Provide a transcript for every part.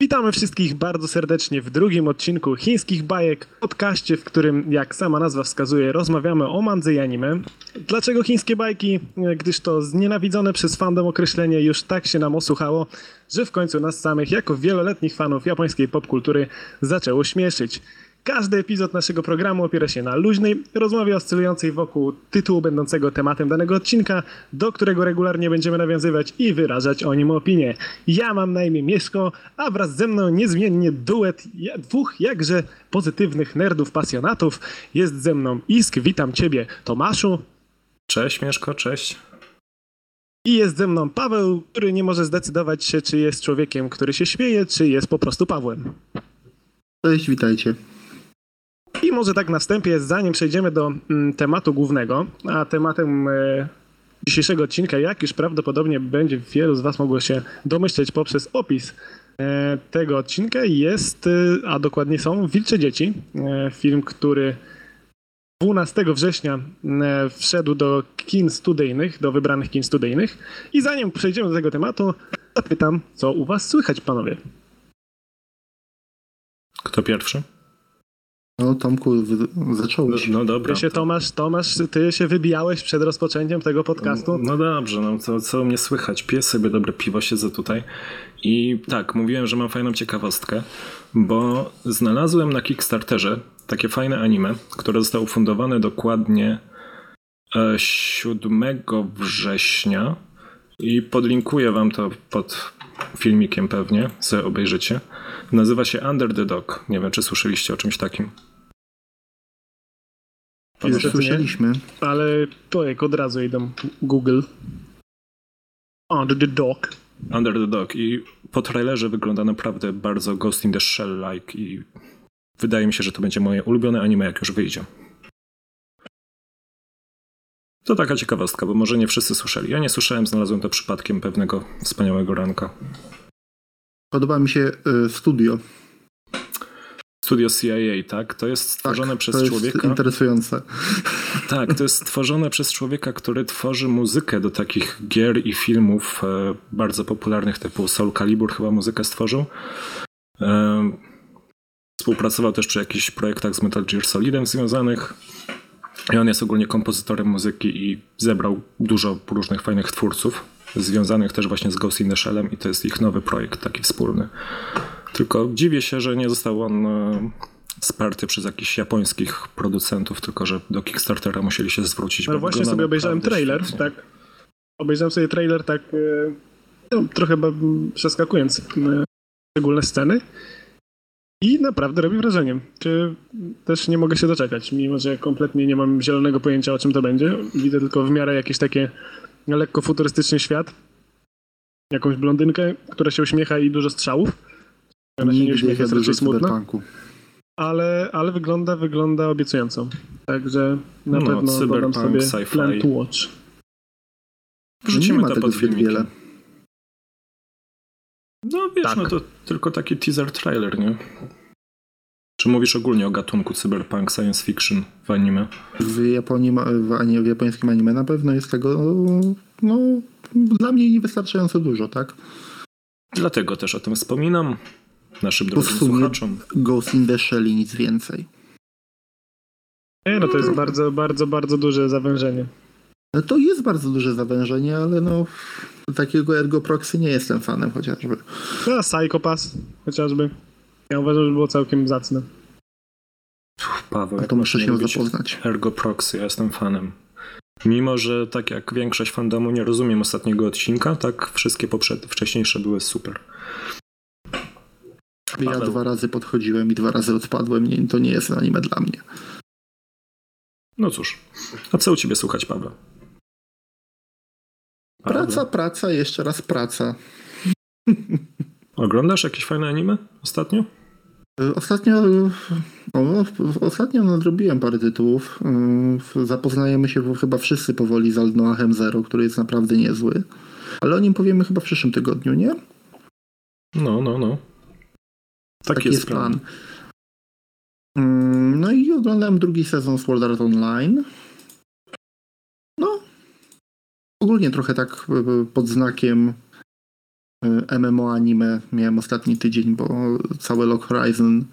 Witamy wszystkich bardzo serdecznie w drugim odcinku Chińskich Bajek, podcaście, w którym, jak sama nazwa wskazuje, rozmawiamy o mandze i anime. Dlaczego chińskie bajki? Gdyż to znienawidzone przez fandom określenie już tak się nam osłuchało, że w końcu nas samych, jako wieloletnich fanów japońskiej popkultury, zaczęło śmieszyć. Każdy epizod naszego programu opiera się na luźnej rozmowie oscylującej wokół tytułu będącego tematem danego odcinka, do którego regularnie będziemy nawiązywać i wyrażać o nim opinię. Ja mam na imię Mieszko, a wraz ze mną niezmiennie duet dwóch jakże pozytywnych nerdów, pasjonatów. Jest ze mną Isk, witam ciebie Tomaszu. Cześć Mieszko, cześć. I jest ze mną Paweł, który nie może zdecydować się, czy jest człowiekiem, który się śmieje, czy jest po prostu Pawłem. Cześć, witajcie. I może tak na wstępie, zanim przejdziemy do mm, tematu głównego, a tematem e, dzisiejszego odcinka, jak już prawdopodobnie będzie wielu z Was mogło się domyśleć poprzez opis e, tego odcinka, jest, e, a dokładnie są Wilcze Dzieci. Film, który 12 września wszedł do kin studyjnych, do wybranych kin studyjnych. I zanim przejdziemy do tego tematu, zapytam, co u Was słychać, panowie? Kto pierwszy? No, Tomku, zacząłeś. No, no dobra. Ty się, Tomasz, Tomasz, ty się wybijałeś przed rozpoczęciem tego podcastu. No dobrze, no co, co mnie słychać? Piję sobie dobre piwo, siedzę tutaj. I tak, mówiłem, że mam fajną ciekawostkę, bo znalazłem na Kickstarterze takie fajne anime, które zostało ufundowane dokładnie 7 e, września i podlinkuję wam to pod filmikiem pewnie, sobie obejrzycie. Nazywa się Under the Dog. Nie wiem, czy słyszeliście o czymś takim. Już słyszeliśmy. Ale to jak od razu idą Google. Under the Dog. Under the Dog. I po trailerze wygląda naprawdę bardzo Ghost in the Shell-like i wydaje mi się, że to będzie moje ulubione anime, jak już wyjdzie. To taka ciekawostka, bo może nie wszyscy słyszeli. Ja nie słyszałem, znalazłem to przypadkiem pewnego wspaniałego ranka. Podoba mi się y, studio. Studio CIA, tak? To jest stworzone tak, przez to jest człowieka. Interesujące. Tak, to jest stworzone przez człowieka, który tworzy muzykę do takich gier i filmów e, bardzo popularnych, typu Soul Calibur chyba muzykę stworzył. E, współpracował też przy jakichś projektach z Metal Gear Solidem związanych. I on jest ogólnie kompozytorem muzyki i zebrał dużo różnych fajnych twórców, związanych też właśnie z Ghost in the Shellem i to jest ich nowy projekt taki wspólny. Tylko dziwię się, że nie został on e, wsparty przez jakichś japońskich producentów, tylko że do Kickstartera musieli się zwrócić. No właśnie sobie obejrzałem trailer, świetnie. tak. Obejrzałem sobie trailer tak e, no, trochę przeskakując e, szczególne sceny i naprawdę robi wrażenie. Czy też nie mogę się doczekać, mimo że kompletnie nie mam zielonego pojęcia o czym to będzie. Widzę tylko w miarę jakieś takie lekko futurystyczny świat. Jakąś blondynkę, która się uśmiecha i dużo strzałów. Nie uśmiecha, jest raczej smutna. Ale, ale wygląda, wygląda obiecująco. Także na no, pewno dodam sobie plan to watch. Wrzucimy to pod filmikiem. Wiele. No wiesz, tak. no to tylko taki teaser trailer, nie? Czy mówisz ogólnie o gatunku cyberpunk, science fiction w anime? W Japonii, w, anime, w japońskim anime na pewno jest tego, no, dla mnie niewystarczająco dużo, tak? Dlatego też o tym wspominam naszym drogim słuchaczom. Ghost in the Shell i nic więcej. Nie, no to jest bardzo, bardzo, bardzo duże zawężenie. No to jest bardzo duże zawężenie, ale no takiego Ergo Proxy nie jestem fanem chociażby. No, Psychopass chociażby. Ja uważam, że było całkiem zacne. Paweł, A to muszę się zapoznać. Ergo Proxy, ja jestem fanem. Mimo, że tak jak większość fandomu nie rozumiem ostatniego odcinka, tak wszystkie poprzed, wcześniejsze były super. Ja Paweł. dwa razy podchodziłem i dwa razy odpadłem. Nie, to nie jest anime dla mnie. No cóż, a co u ciebie słuchać, Paweł? Praca, praca, jeszcze raz praca. Oglądasz jakieś fajne anime ostatnio? Ostatnio, o, ostatnio nadrobiłem parę tytułów. Zapoznajemy się chyba wszyscy powoli z Aldnoachem Zero, który jest naprawdę niezły. Ale o nim powiemy chyba w przyszłym tygodniu, nie? No, no, no. Tak Taki jest, jest plan. Mm, no i oglądałem drugi sezon Sword Art Online. No. Ogólnie trochę tak e, pod znakiem y, MMO anime miałem ostatni tydzień, bo całe Lock Horizon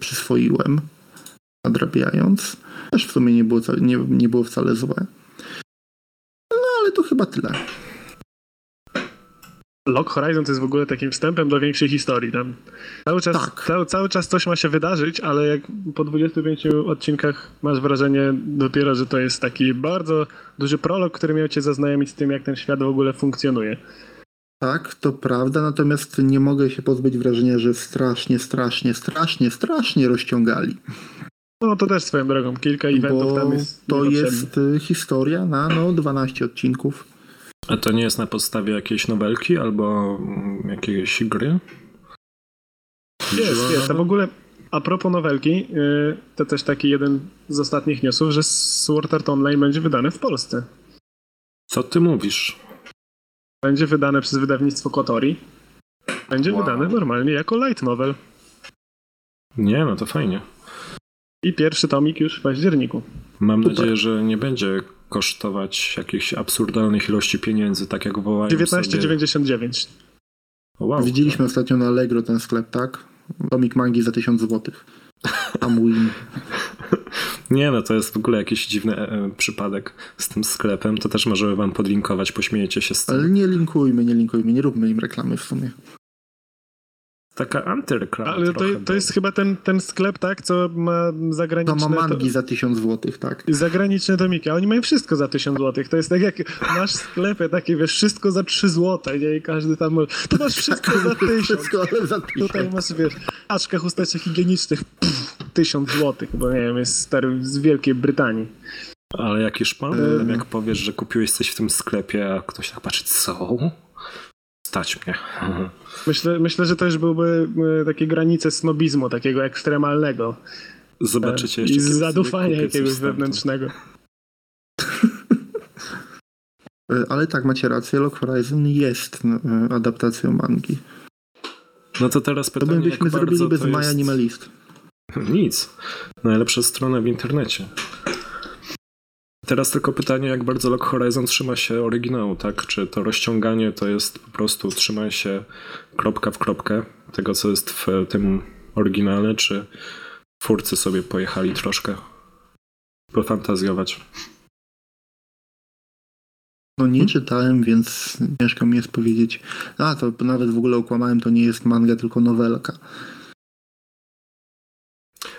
przyswoiłem, nadrabiając. Też w sumie nie było, nie, nie było wcale złe. No ale to chyba tyle. Lock Horizon to jest w ogóle takim wstępem do większej historii. Tam cały czas, Tak. cały, cały czas coś ma się wydarzyć, ale jak po 25 odcinkach masz wrażenie dopiero, że to jest taki bardzo duży prolog, który miał cię zaznajomić z tym, jak ten świat w ogóle funkcjonuje. Tak, to prawda, natomiast nie mogę się pozbyć wrażenia, że strasznie, strasznie, strasznie, strasznie rozciągali. No to też swoją drogą, kilka eventów Bo tam jest. to jest y, historia na no, 12 odcinków. A to nie jest na podstawie jakiejś nowelki albo mm, jakiejś gry? Jest, jest. A w ogóle a propos nowelki, yy, to też taki jeden z ostatnich newsów, że Sword Art Online będzie wydane w Polsce. Co ty mówisz? Będzie wydane przez wydawnictwo Kotori. Będzie Wow. wydane normalnie jako light novel. Nie, no to fajnie. I pierwszy tomik już w październiku. Mam Super. nadzieję, że nie będzie kosztować jakichś absurdalnych ilości pieniędzy, tak jak wołają sobie... 19,99. Wow. Widzieliśmy ostatnio na Allegro ten sklep, tak? Tomik mangi za 1000 zł. Amwin. Nie, no to jest w ogóle jakiś dziwny e, e, przypadek z tym sklepem. To też możemy wam podlinkować, pośmiejecie się z tym. Ale nie linkujmy, nie linkujmy, nie róbmy im reklamy w sumie. Taka antyreklama Ale to, to jest chyba ten, ten sklep, tak, co ma To zagraniczne... ma mangi za 1000 zł, tak? Zagraniczne tomiki, a oni mają wszystko za 1000 zł. To jest tak jak masz w sklepie takie, wiesz, wszystko za 3 zł, nie? I każdy tam może... To masz wszystko za 1000. Wszystko, ale za Tutaj 1000. masz, wiesz, paczka chusteczek higienicznych, pff, 1000 zł, bo nie wiem, jest stary z Wielkiej Brytanii. Ale jakiś pan, Ym. jak powiesz, że kupiłeś coś w tym sklepie, a ktoś tak patrzy, co? Stać mnie. Mhm. Myślę, myślę, że to już byłby e, takie granice snobizmu, takiego ekstremalnego. Zobaczycie E, jeszcze. I zadufania jakiegoś wewnętrznego. Y, Ale tak, macie rację, Lock Horizon jest adaptacją mangi. No to teraz To pytanie, byśmy jak zrobili bardzo bez to My jest... Animalist. Nic. Najlepsza strona w internecie. Teraz tylko pytanie, jak bardzo Lock Horizon trzyma się oryginału, tak? Czy to rozciąganie to jest po prostu trzyma się kropka w kropkę tego, co jest w tym oryginale, czy twórcy sobie pojechali troszkę pofantazjować? No nie czytałem, więc ciężko mi jest powiedzieć. A, to nawet w ogóle okłamałem, to nie jest manga, tylko nowelka.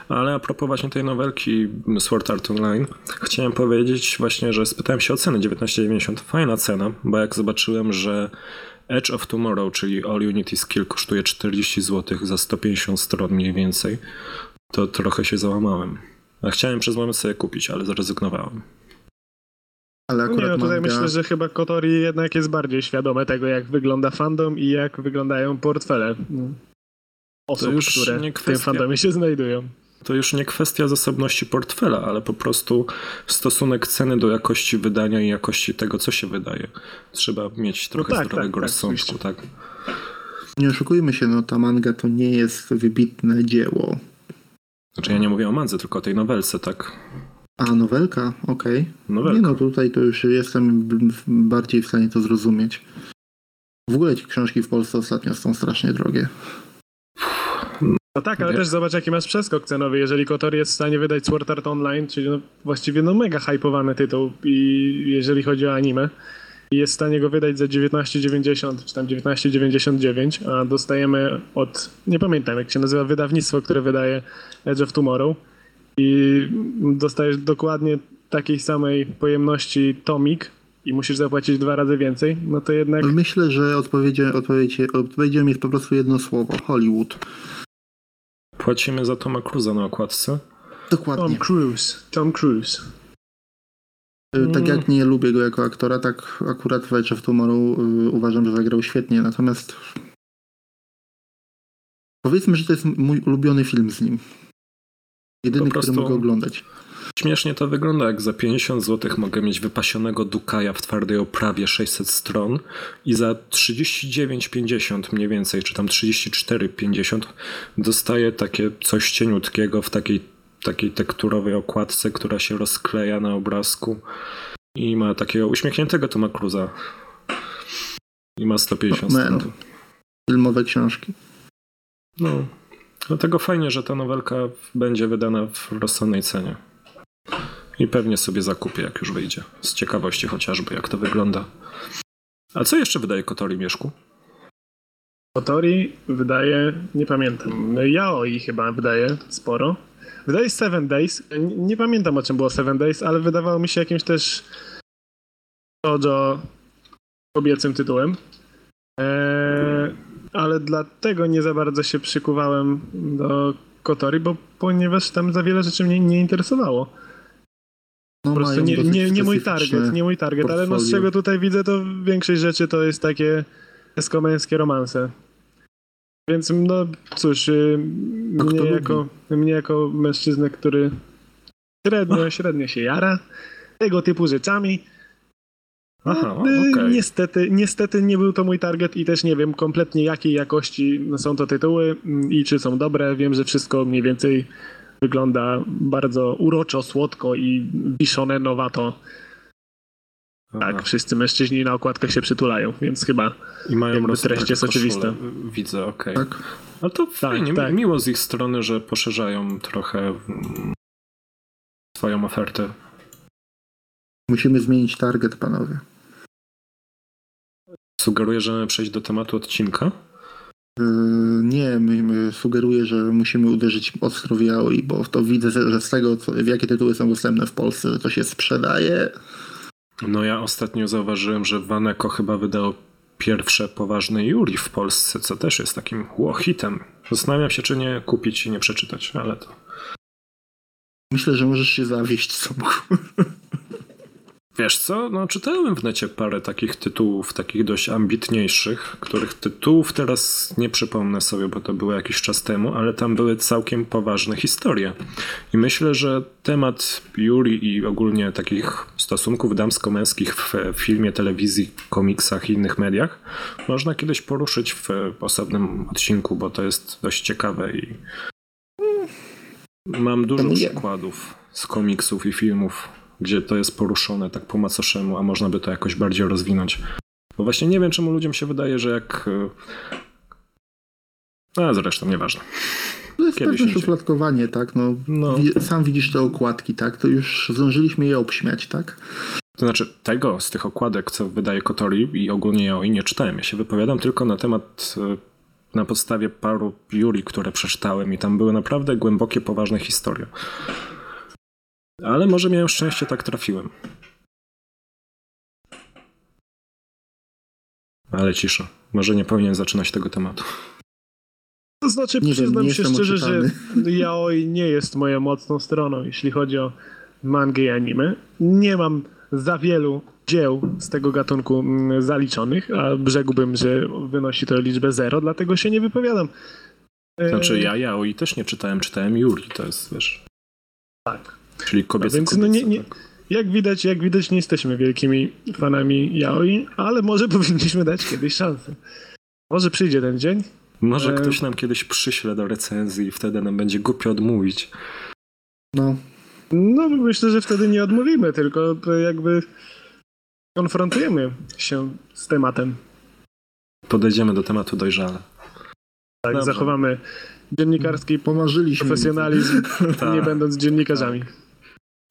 Ale a propos właśnie tej nowelki Sword Art Online, chciałem powiedzieć właśnie, że spytałem się o cenę 19,90. Fajna cena, bo jak zobaczyłem, że Edge of Tomorrow, czyli All Unity Skill kosztuje 40 zł za 150 stron mniej więcej, to trochę się załamałem. A chciałem przez moment sobie kupić, ale zrezygnowałem. Ale No nie, akurat no tutaj manga... myślę, że chyba Kotori jednak jest bardziej świadome tego, jak wygląda fandom i jak wyglądają portfele osób, już które nie w tym fandomie się znajdują. To już nie kwestia zasobności portfela, ale po prostu stosunek ceny do jakości wydania i jakości tego, co się wydaje. Trzeba mieć trochę tak, zdrowego tak, tak, rozsądku, tak? Nie oszukujmy się, no ta manga to nie jest wybitne dzieło. Znaczy ja nie mówię o mandze, tylko o tej nowelce, tak? A, nowelka? Okej. Nowelka. Nie no, tutaj to już jestem bardziej w stanie to zrozumieć. W ogóle ci książki w Polsce ostatnio są strasznie drogie. No tak, ale Wie- też zobacz, jaki masz przeskok cenowy. Jeżeli Kotori jest w stanie wydać Sword Art Online, czyli no, właściwie no mega hypowany tytuł, i jeżeli chodzi o anime, i jest w stanie go wydać za 19,90 czy tam 19,99, a dostajemy od, nie pamiętam jak się nazywa, wydawnictwo, które wydaje Edge of Tomorrow i dostajesz dokładnie takiej samej pojemności tomik i musisz zapłacić dwa razy więcej, no to jednak Myślę, że odpowiedzią jest po prostu jedno słowo. Hollywood. Płacimy za Toma Cruza na okładce. Dokładnie. Tom Cruise, Tom Cruise. Y, Tak jak nie lubię go jako aktora, tak akurat w Edge of Tomorrow y, uważam, że zagrał świetnie. Natomiast powiedzmy, że to jest mój ulubiony film z nim. Jedyny, Po prostu- który mogę oglądać. Śmiesznie to wygląda, jak za 50 zł mogę mieć wypasionego Dukaja w twardej oprawie 600 stron i za 39,50 mniej więcej, czy tam 34,50 dostaję takie coś cieniutkiego w takiej, takiej tekturowej okładce, która się rozkleja na obrazku i ma takiego uśmiechniętego Toma Cruza. I ma 150 No, stron. Filmowe książki. No. Dlatego fajnie, że ta nowelka będzie wydana w rozsądnej cenie. I pewnie sobie zakupię, jak już wyjdzie. Z ciekawości chociażby, jak to wygląda. A co jeszcze wydaje Kotori Mieszku? Kotori wydaje, nie pamiętam, Yaoi chyba wydaje sporo. Wydaje Seven Days, nie, pamiętam o czym było Seven Days, ale wydawało mi się jakimś też shoujo kobiecym tytułem. Eee, ale dlatego nie za bardzo się przykuwałem do Kotori, bo ponieważ tam za wiele rzeczy mnie nie interesowało. No, Po prostu nie, nie, nie mój target, nie mój target, ale no z portfolio. czego tutaj widzę, to większość rzeczy to jest takie eskomęskie romanse. Więc no cóż, kto mnie lubi? jako, mnie jako mężczyznę, który średnio, średnio się jara tego typu rzeczami, Aha, no, y, okej. niestety, niestety nie był to mój target i też nie wiem kompletnie jakiej jakości są to tytuły mm, i czy są dobre. Wiem, że wszystko mniej więcej wygląda bardzo uroczo, słodko i biszonenowato. Tak, Aha. wszyscy mężczyźni na okładkach się przytulają, więc chyba I mają treść jest oczywista. Widzę, okej. Tak. No to fajnie, mi- tak. miło z ich strony, że poszerzają trochę mm, swoją ofertę. Musimy zmienić target, panowie. Sugeruję, że mamy przejść do tematu odcinka. Yy, Nie, my, my sugeruję, że musimy uderzyć ostro w yaoi, bo to widzę, że z tego, co, w jakie tytuły są dostępne w Polsce, że to się sprzedaje. No ja ostatnio zauważyłem, że Waneko chyba wydało pierwsze poważne Yuri w Polsce, co też jest takim wow, hitem. Zastanawiam się, czy nie kupić i nie przeczytać, ale to... Myślę, że możesz się zawieść, Tomku. Wiesz co, no czytałem w necie parę takich tytułów, takich dość ambitniejszych, których tytułów teraz nie przypomnę sobie, bo to było jakiś czas temu, ale tam były całkiem poważne historie. I myślę, że temat Yuri i ogólnie takich stosunków damsko-męskich w filmie, telewizji, komiksach i innych mediach można kiedyś poruszyć w osobnym odcinku, bo to jest dość ciekawe i mam dużo przykładów z komiksów i filmów, gdzie to jest poruszone tak po macoszemu, a można by to jakoś bardziej rozwinąć. Bo właśnie nie wiem, czemu ludziom się wydaje, że jak... e, A zresztą, nieważne. To jest Kiedyś pewne szufladkowanie, tak? No, No. Sam widzisz te okładki, tak? To już zdążyliśmy je obśmiać, tak? To znaczy, tego z tych okładek, co wydaje Kotori i ogólnie ja o nie czytałem. Ja się wypowiadam tylko na temat, e, na podstawie paru Yuri, które przeczytałem i tam były naprawdę głębokie, poważne historie. Ale może miałem szczęście, tak trafiłem. Ale cisza. Może nie powinien zaczynać tego tematu. To znaczy, Nie wiem, przyznam nie się szczerze, że yaoi nie jest moją mocną stroną, jeśli chodzi o mangę i anime. Nie mam za wielu dzieł z tego gatunku mm, zaliczonych, a rzekłbym, że wynosi to liczbę zero, dlatego się nie wypowiadam. E, Znaczy, ja Yaoi też nie czytałem, czytałem Yuri, to jest, wiesz... Tak. Czyli kobiece, Więc no nie- nie- tak. Jak widać, jak widać, nie jesteśmy wielkimi fanami yaoi, ale może powinniśmy dać kiedyś szansę. Może przyjdzie ten dzień. Może e- ktoś nam kiedyś przyśle do recenzji i wtedy nam będzie głupio odmówić. No, No, myślę, że wtedy nie odmówimy, tylko jakby konfrontujemy się z tematem. Podejdziemy do tematu dojrzale. Tak, Dobrze. zachowamy dziennikarski pomarzyliśmy. profesjonalizm, Tak. nie będąc dziennikarzami.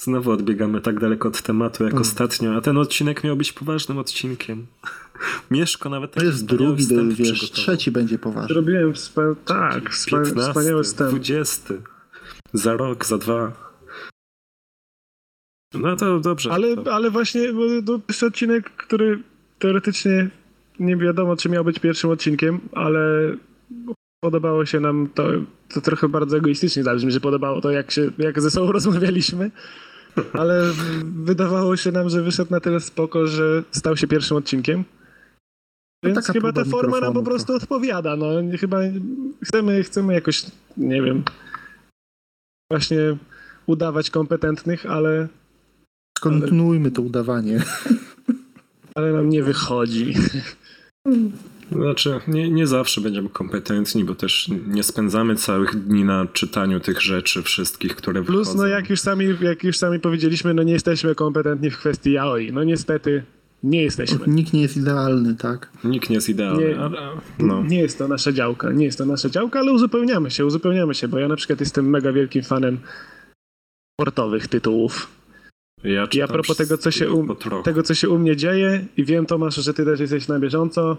Znowu odbiegamy tak daleko od tematu jak Mm. ostatnio, a ten odcinek miał być poważnym odcinkiem. Mieszko nawet To jest wspaniały drugi, do, wiesz, trzeci będzie poważny. Zrobiłem wspa- tak, wspa- 15, wspaniały wstęp. 20. Za rok, za dwa. No to dobrze. Ale, to, ale właśnie bo to jest odcinek, który teoretycznie nie wiadomo, czy miał być pierwszym odcinkiem, ale podobało się nam to, to trochę bardzo egoistycznie zabrzmi, że podobało to, jak, się, jak ze sobą rozmawialiśmy, ale wydawało się nam, że wyszedł na tyle spoko, że stał się pierwszym odcinkiem. Więc taka chyba ta forma nam po prostu trochę. odpowiada. No, chyba chcemy, chcemy jakoś, nie wiem, właśnie udawać kompetentnych, ale, Kontynuujmy to udawanie. ale nam nie wychodzi. Znaczy, nie, nie zawsze będziemy kompetentni, bo też nie spędzamy całych dni na czytaniu tych rzeczy wszystkich, które Plus, wychodzą. no jak już sami, jak już sami powiedzieliśmy, no nie jesteśmy kompetentni w kwestii yaoi. No niestety, nie jesteśmy. Nikt nie jest idealny, tak? Nikt nie jest idealny, Nie. ale no. Nie jest to nasza działka, nie jest to nasza działka, ale uzupełniamy się, uzupełniamy się, bo ja na przykład jestem mega wielkim fanem sportowych tytułów. Ja, I a propos tego, co się u, tego, co się u mnie dzieje i wiem, Tomasz, że ty też jesteś na bieżąco.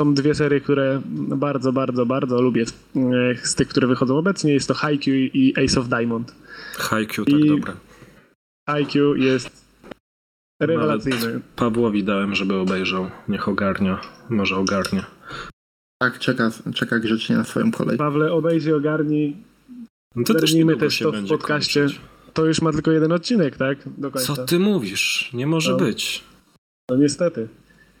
Są dwie serie, które bardzo, bardzo, bardzo lubię e, z tych, które wychodzą obecnie. Jest to Haikyuu i Ace of Diamond. Haikyuu tak I- dobre. Haikyuu jest rewelacyjny. Nawet Pawłowi dałem, żeby obejrzał. Niech ogarnia. Może ogarnia. Tak, czeka, czeka grzecznie na swoją kolej. Pawle, obejrzyj, ogarnij. No to też też to w podcaście. kończyć. To już ma tylko jeden odcinek, tak? Do końca. Co ty mówisz? Nie może No. być. No niestety.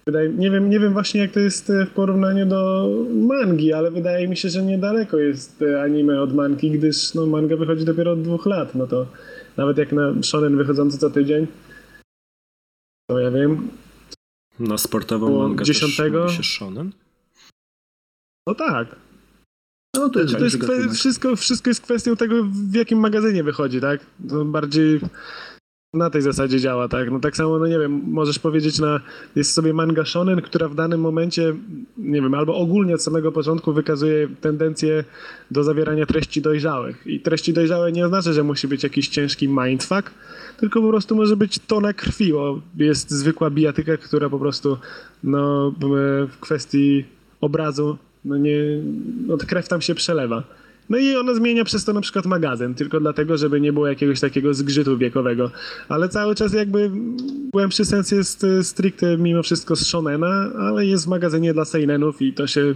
Wydaje, nie, wiem, nie wiem właśnie jak to jest e, w porównaniu do mangi, ale wydaje mi się, że niedaleko jest e, anime od mangi, gdyż no, manga wychodzi dopiero od dwóch lat. No to nawet jak na shonen wychodzący co tydzień, to ja wiem, Na sportową mangę dziesiątego? też mówi się shonen? no tak. No to jest, To jest gatunek. wszystko, wszystko jest kwestią tego, w jakim magazynie wychodzi, tak? To bardziej na tej zasadzie działa, tak? No tak samo, no nie wiem, możesz powiedzieć na, jest sobie manga shonen, która w danym momencie, nie wiem, albo ogólnie od samego początku wykazuje tendencję do zawierania treści dojrzałych. I treści dojrzałe nie oznacza, że musi być jakiś ciężki mindfuck, tylko po prostu może być tona krwi, bo jest zwykła bijatyka, która po prostu, no, w kwestii obrazu, no nie, no krew tam się przelewa. No i ona zmienia przez to na przykład magazyn, tylko dlatego, żeby nie było jakiegoś takiego zgrzytu wiekowego. Ale cały czas jakby głębszy sens jest e, stricte mimo wszystko z shonena, ale jest w magazynie dla seinenów i to się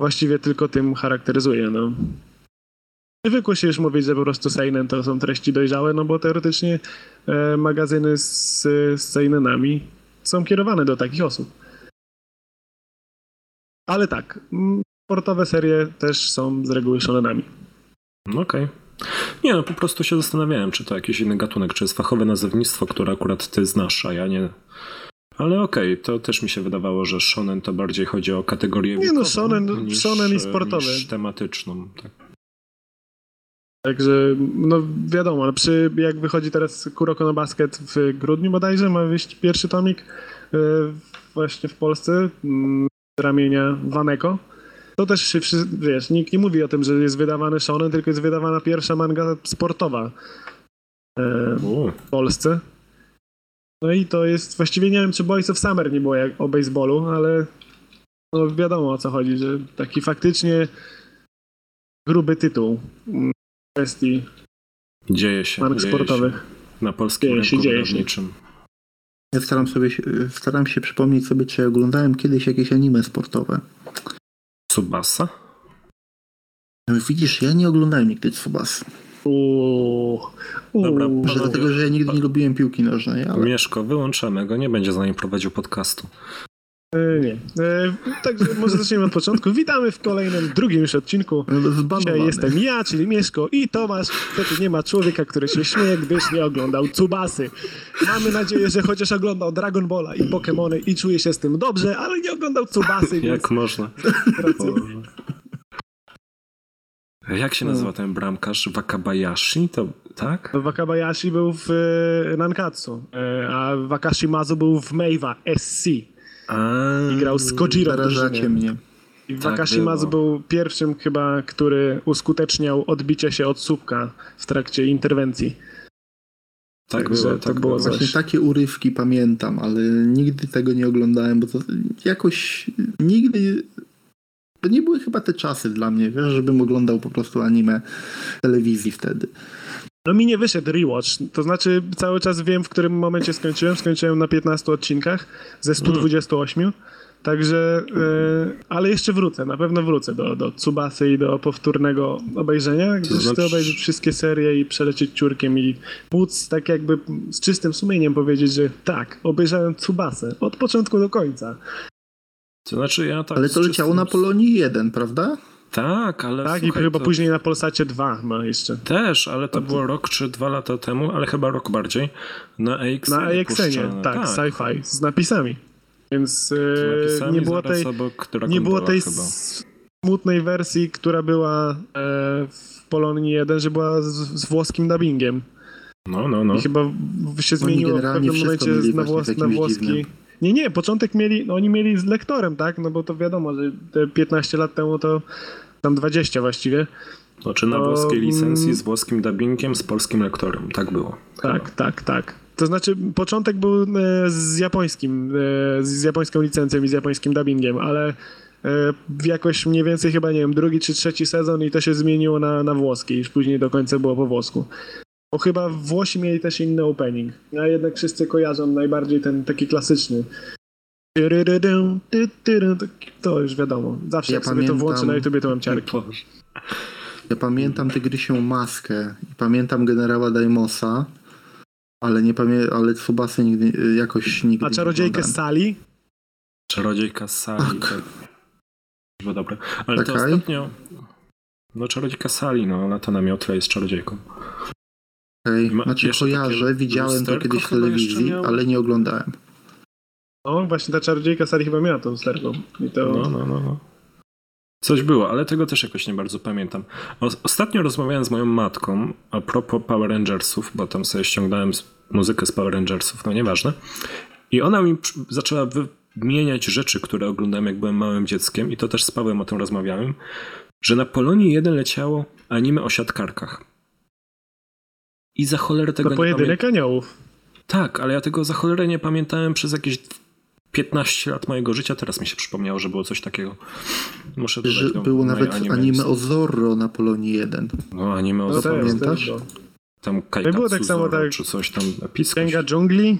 właściwie tylko tym charakteryzuje, no. Zwykło się już mówić, że po prostu seinen to są treści dojrzałe, no bo teoretycznie e, magazyny z, z seinenami są kierowane do takich osób. Ale tak, sportowe serie też są z reguły shonenami. No okej. Nie, no po prostu się zastanawiałem, czy to jakiś inny gatunek, czy jest fachowe nazewnictwo, które akurat ty znasz, a ja nie. Ale okej, to też mi się wydawało, że shonen to bardziej chodzi o kategorię Nie no, shonen- niż, shonen i e, sportowy. Niż tematyczną. Tak. Także, no wiadomo, no przy, jak wychodzi teraz Kuroko no Basket w grudniu bodajże, ma wyjść pierwszy tomik e, właśnie w Polsce mm, z ramienia Waneko. To też się, wiesz, nikt nie mówi o tym, że jest wydawany shonen, tylko jest wydawana pierwsza manga sportowa e, w Polsce. No i to jest, właściwie nie wiem, czy Boys of Summer nie było jak o baseballu, ale no wiadomo o co chodzi, że taki faktycznie gruby tytuł w kwestii dzieje się. mark dzieje sportowych. Się. Na polskim Dzieje się, dzieje się. Ja staram, sobie, się- staram się przypomnieć sobie, czy oglądałem kiedyś jakieś anime sportowe. Subasa? Widzisz, ja nie oglądałem nigdy Tsubas. Uuu. Dobra, Może dlatego, że ja nigdy nie lubiłem piłki nożnej, ale Mieszko, wyłączamy go, nie będzie z nami prowadził podcastu. E, nie. E, także może zaczniemy od początku. Witamy w kolejnym, drugim już odcinku. Dzisiaj jestem ja, czyli Mieszko i Tomasz. Niestety nie ma człowieka, który się śmieje, gdyż nie oglądał Tsubasy. Mamy nadzieję, że chociaż oglądał Dragon Balla i Pokémony i czuje się z tym dobrze, ale nie oglądał Tsubasy, więc Jak można? Jak się nazywa ten bramkarz? Wakabayashi? To tak? Wakabayashi był w e, Nankatsu, a Wakashimazu był w Meiwa SC i grał z Kojiro w mnie. I Tak Wakashimazu było. był pierwszym chyba, który uskuteczniał odbicie się od słupka w trakcie interwencji. tak Także było, tak było coś. Właśnie takie urywki pamiętam, ale nigdy tego nie oglądałem, bo to jakoś nigdy. To nie były chyba te czasy dla mnie, wiesz, żebym oglądał po prostu anime telewizji wtedy. No mi nie wyszedł rewatch, to znaczy cały czas wiem, w którym momencie skończyłem. Skończyłem na 15 odcinkach ze 128. Także, e, ale jeszcze wrócę, na pewno wrócę do, do Tsubasy i do powtórnego obejrzenia, gdyż znaczy- chcę obejrzeć wszystkie serie i przelecieć ciurkiem i móc tak jakby z czystym sumieniem powiedzieć, że tak, obejrzałem Tsubasę od początku do końca. To znaczy ja tak Ale to leciało czystym- na Polonii 1, prawda? Tak, ale Tak, słuchaj, i chyba to później na Polsacie 2 ma jeszcze. Też, ale to było rok czy dwa lata temu, ale chyba rok bardziej. Na AX. Na AXN-ie, tak, sci-fi, z napisami. Więc e, nie było tej, nie było tej chyba. smutnej wersji, która była e, w Polonii 1, że była z, z włoskim dubbingiem. No, no, no. I chyba się zmieniło w pewnym momencie na, włos, na włoski. dziwnym- Nie, nie, początek mieli, no oni mieli z lektorem, tak? No bo to wiadomo, że te 15 lat temu to tam 20 właściwie. Znaczy na To, włoskiej licencji mm, z włoskim dubbingiem, z polskim lektorem. Tak było. Tak, tak, tak. To znaczy, początek był e, z japońskim, e, z japońską licencją i z japońskim dubbingiem, ale e, jakoś mniej więcej chyba, nie wiem, drugi czy trzeci sezon i to się zmieniło na, na włoski, już później do końca było po włosku. Bo chyba Włosi mieli też inny opening, a jednak wszyscy kojarzą najbardziej ten taki klasyczny. To- To już wiadomo. Zawsze Ja jak sobie to włączę pamiętam- na YouTubie, to mam ciarki. Ja pamiętam tygrysią maskę i pamiętam generała Daimosa, ale nie pamiętam, ale Tsubasy nigdy, jakoś nigdy A czarodziejkę z sali? Czarodziejka sali. Tak. Tak. Dobre. Ale to Czekaj. ostatnio... No czarodziejka sali, no ona to na miotle jest czarodziejką. Okej, Ma- Znaczy kojarzę, widziałem to kiedyś w telewizji, ale nie oglądałem. No, właśnie ta czarodziejka Sari chyba miała tą lusterką. I to... No, no, no, no. Coś było, ale tego też jakoś nie bardzo pamiętam. O, ostatnio rozmawiałem z moją matką a propos Power Rangersów, bo tam sobie ściągnąłem muzykę z Power Rangersów, no nieważne. I ona mi zaczęła wymieniać rzeczy, które oglądałem jak byłem małym dzieckiem i to też z Pawłem o tym rozmawiałem, że na Polonii 1 leciało anime o siatkarkach. I za cholerę tego To nie pojedynek aniołów. Tak, ale ja tego za cholerę nie pamiętałem przez jakieś 15 lat mojego życia. Teraz mi się przypomniało, że było coś takiego. Muszę dodać Że do było nawet anime listy. o Zorro na Polonii 1. No, anime o No To Zorro, pamiętasz? też, tam było tak samo, Zorro, tak- czy coś tam napisać. Księga dżungli.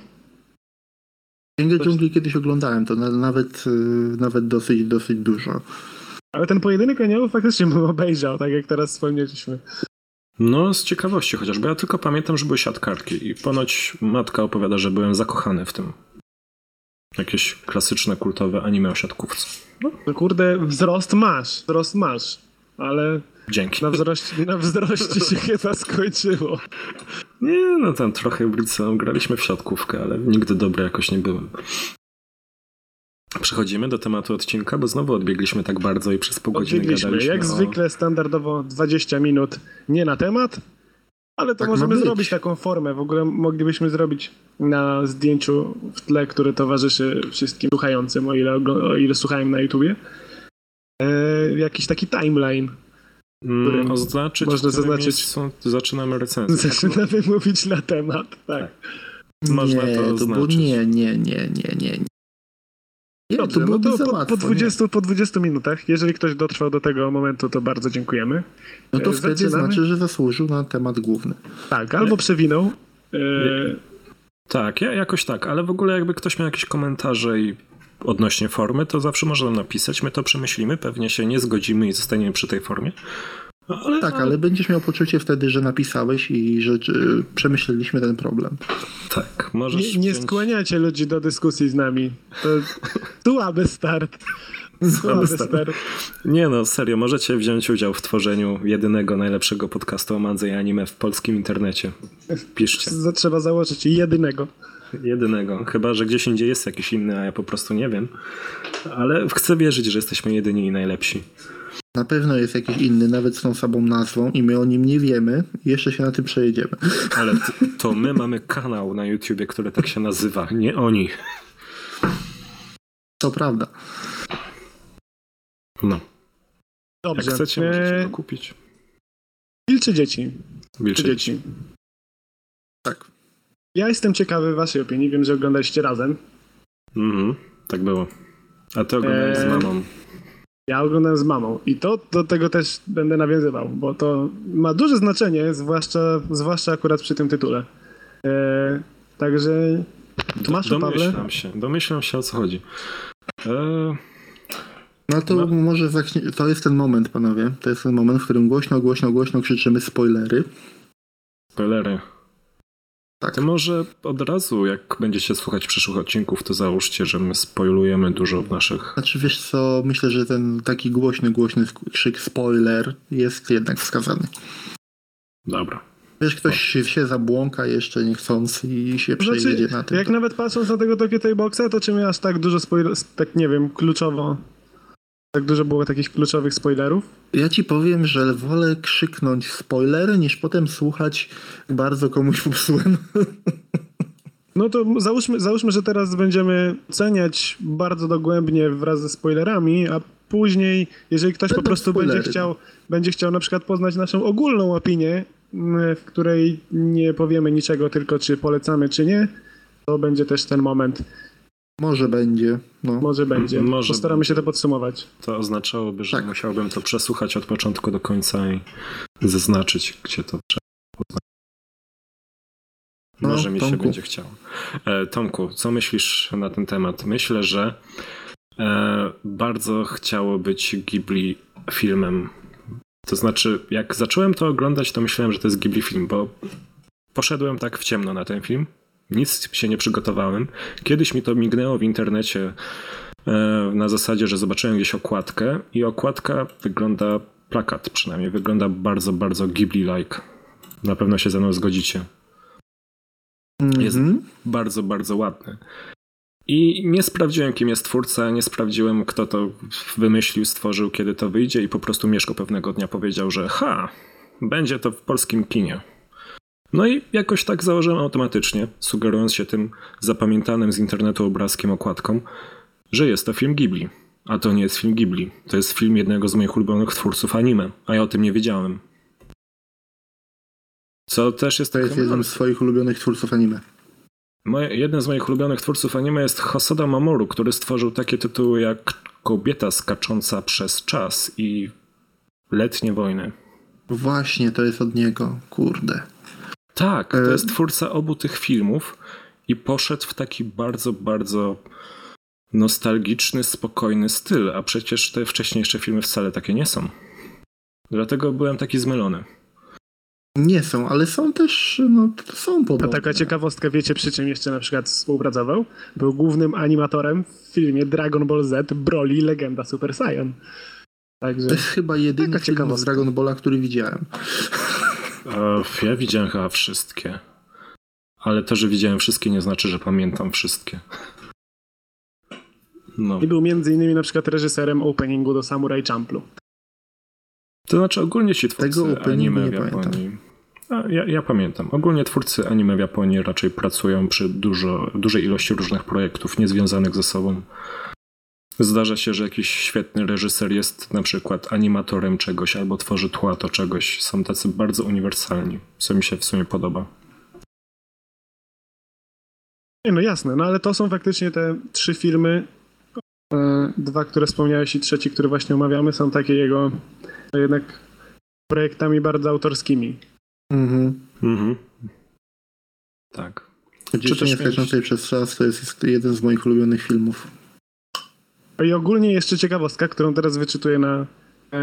Księgę Coś- dżungli kiedyś oglądałem, to na, nawet, y, nawet dosyć, dosyć dużo. Ale ten pojedynek aniołów faktycznie bym obejrzał, tak jak teraz wspomnieliśmy. No, z ciekawości chociażby. Ja tylko pamiętam, że były siatkarki i ponoć matka opowiada, że byłem zakochany w tym. Jakieś klasyczne, kultowe anime o siatkówce. No kurde, wzrost masz, wzrost masz. Ale Dzięki. na wzroście, na wzroście się chyba skończyło. Nie, no tam trochę w liceum graliśmy w siatkówkę, ale nigdy dobry jakoś nie byłem. Przechodzimy do tematu odcinka, bo znowu odbiegliśmy tak bardzo i przez pół godziny Odbiegliśmy. gadaliśmy Jak o... zwykle standardowo 20 minut nie na temat, ale to Tak możemy zrobić taką formę. W ogóle moglibyśmy zrobić na zdjęciu w tle, które towarzyszy wszystkim słuchającym, o ile, o ile słuchają na YouTubie. E, jakiś taki timeline. Mm, oznaczyć, można zaznaczyć- miejscu zaczynamy recenzję. Zaczynamy mówić na temat. Tak. Można nie, to to było, oznaczyć. nie, nie, nie, nie, nie. Nie, Dobrze, to no to za po, łatwo, po, nie. 20, po 20 minutach, jeżeli ktoś dotrwał do tego momentu, to bardzo dziękujemy. No to e, wtedy zaczynamy. znaczy, że zasłużył na temat główny. Tak, albo przewinął. E, Tak, ja jakoś tak, ale w ogóle jakby ktoś miał jakieś komentarze i odnośnie formy, to zawsze można napisać, my to przemyślimy, pewnie się nie zgodzimy i zostaniemy przy tej formie. Ale, Tak, ale będziesz miał poczucie wtedy, że napisałeś i że y, przemyśleliśmy ten problem. tak, możesz nie, nie wziąć- skłaniacie ludzi do dyskusji z nami. To słaby start. Słaby start. start. Nie no, serio, możecie wziąć udział w tworzeniu jedynego najlepszego podcastu o mandze i anime w polskim internecie. Piszcie. Trzeba założyć jedynego. Jedynego. Chyba, że gdzieś indziej jest jakiś inny, a ja po prostu nie wiem. Ale chcę wierzyć, że jesteśmy jedyni i najlepsi. Na pewno jest jakiś inny, nawet z tą samą nazwą i my o nim nie wiemy. i Jeszcze się na tym przejedziemy. Ale to my mamy kanał na YouTubie, który tak się nazywa, nie oni. To prawda. No. Jak Dobrze. chcecie, możecie E, go kupić. Bill czy dzieci? Czy Wilczy. dzieci? Tak. Ja jestem ciekawy waszej opinii. Wiem, że oglądaliście razem. Mhm, tak było. A ty oglądałeś z Eee, mamą. Ja oglądam z mamą i to do tego też będę nawiązywał, bo to ma duże znaczenie, zwłaszcza, zwłaszcza akurat przy tym tytule. E, także Tomaszu, Pawle? Domyślam się, domyślam się o co chodzi. Eee, No to No. może zacznie, to jest ten moment, panowie. To jest ten moment, w którym głośno, głośno, głośno krzyczymy spoilery. spoilery. Tak. To może od razu, jak będziecie słuchać przyszłych odcinków, to załóżcie, że my spoilujemy dużo w naszych... Znaczy wiesz co, myślę, że ten taki głośny, głośny krzyk spoiler jest jednak wskazany. Dobra. Wiesz, ktoś się, się zabłąka jeszcze niechcący i się przejedzie znaczy, na tym. jak nawet patrząc na tego Tokyo Boxa, to czy my aż tak dużo spoiler, tak nie wiem, kluczowo, tak dużo było takich kluczowych spoilerów? Ja ci powiem, że wolę krzyknąć spoiler, niż potem słuchać bardzo komuś popsułem. No to załóżmy, załóżmy, że teraz będziemy oceniać bardzo dogłębnie wraz ze spoilerami, a później, jeżeli ktoś po Będą prostu spoilery, będzie chciał, będzie chciał na przykład poznać naszą ogólną opinię, m, w której nie powiemy niczego, tylko czy polecamy, czy nie, to będzie też ten moment. Może będzie. No. Może będzie. Może Postaramy będzie. się to podsumować. To oznaczałoby, że Tak. musiałbym to przesłuchać od początku do końca i zaznaczyć, gdzie to trzeba poznać. No, Może mi się Tomku. będzie chciało. E, Tomku, co myślisz na ten temat? Myślę, że e, bardzo chciało być Ghibli filmem. To znaczy, jak zacząłem to oglądać, to myślałem, że to jest Ghibli film, bo poszedłem tak w ciemno na ten film. Nic się nie przygotowałem. Kiedyś mi to mignęło w internecie e, na zasadzie, że zobaczyłem gdzieś okładkę i okładka wygląda, plakat przynajmniej, wygląda bardzo, bardzo Ghibli-like. Na pewno się ze mną zgodzicie. Jest Mhm. bardzo, bardzo ładny. I nie sprawdziłem, kim jest twórca, nie sprawdziłem, kto to wymyślił, stworzył, kiedy to wyjdzie i po prostu Mieszko pewnego dnia powiedział, że ha, będzie to w polskim kinie. No i jakoś tak założyłem automatycznie, sugerując się tym zapamiętanym z internetu obrazkiem okładką, że jest to film Ghibli. A to nie jest film Ghibli. To jest film jednego z moich ulubionych twórców anime, a ja o tym nie wiedziałem. Co też jest To jest jeden z swoich ulubionych twórców anime. Moje, jeden z moich ulubionych twórców anime jest Hosoda Mamoru, który stworzył takie tytuły jak Kobieta skacząca przez czas i Letnie wojny. Właśnie, to jest od niego. Kurde. Tak, to jest twórca obu tych filmów i poszedł w taki bardzo, bardzo nostalgiczny, spokojny styl, a przecież te wcześniejsze filmy wcale takie nie są. Dlatego byłem taki zmylony. Nie są, ale są też, no, to są A podobne. taka ciekawostka, wiecie przy czym jeszcze na przykład współpracował? Był głównym animatorem w filmie Dragon Ball Z Broly Legenda Super Saiyan. Także To jest chyba jedyny film z. Dragon Balla, który widziałem. E, Ja widziałem chyba wszystkie. Ale to, że widziałem wszystkie, nie znaczy, że pamiętam wszystkie. No. i był między innymi na przykład reżyserem openingu do Samurai Champloo. To znaczy ogólnie ci twórcy Tego anime nie w Japonii. Ja, ja pamiętam. Ogólnie twórcy anime w Japonii raczej pracują przy dużo, dużej ilości różnych projektów niezwiązanych ze sobą. Zdarza się, że jakiś świetny reżyser jest na przykład animatorem czegoś albo tworzy tła do czegoś. Są tacy bardzo uniwersalni, co mi się w sumie podoba. Nie, no jasne, no ale to są faktycznie te trzy filmy. E, Dwa, które wspomniałeś i trzeci, który właśnie omawiamy, są takie jego no jednak projektami bardzo autorskimi. Mhm. Mhm. Tak. Miałeś- skaczącej przez czas to jest jeden z moich ulubionych filmów. I ogólnie jeszcze ciekawostka, którą teraz wyczytuję na, e,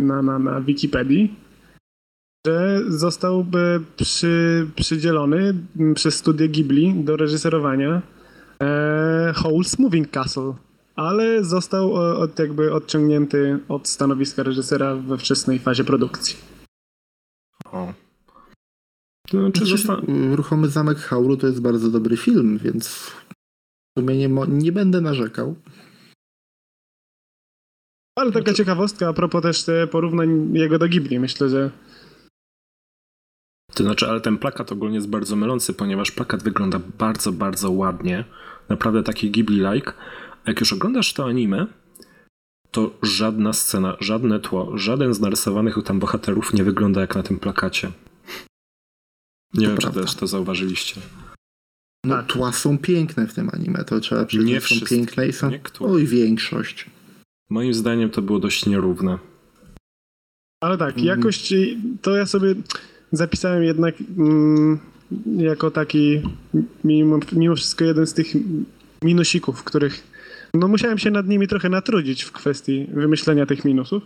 na, na, na Wikipedii, że został e, przy, przydzielony przez studio Ghibli do reżyserowania e, Howl's Moving Castle, ale został e, od, jakby odciągnięty od stanowiska reżysera we wczesnej fazie produkcji. O. To znaczy, Znaczy, zosta- Ruchomy Zamek Hauru to jest bardzo dobry film, więc w sumie nie, mo- nie będę narzekał. Ale taka Znaczy- ciekawostka a propos też e, porównań jego do Ghibli. Myślę, że To znaczy, ale ten plakat ogólnie jest bardzo mylący, ponieważ plakat wygląda bardzo, bardzo ładnie. Naprawdę taki Ghibli-like. A jak już oglądasz to anime, to żadna scena, żadne tło, żaden z narysowanych tam bohaterów nie wygląda jak na tym plakacie. Nie To wiem, prawda. czy też to zauważyliście. No, Tak. tła są piękne w tym anime, to trzeba przyznać, Nie są wszystkie, piękne i są... niektóre. Oj, większość. Moim zdaniem to było dość nierówne. Ale tak, Mhm. jakość to ja sobie zapisałem jednak mm, jako taki mimo, mimo wszystko jeden z tych minusików, których no musiałem się nad nimi trochę natrudzić w kwestii wymyślenia tych minusów.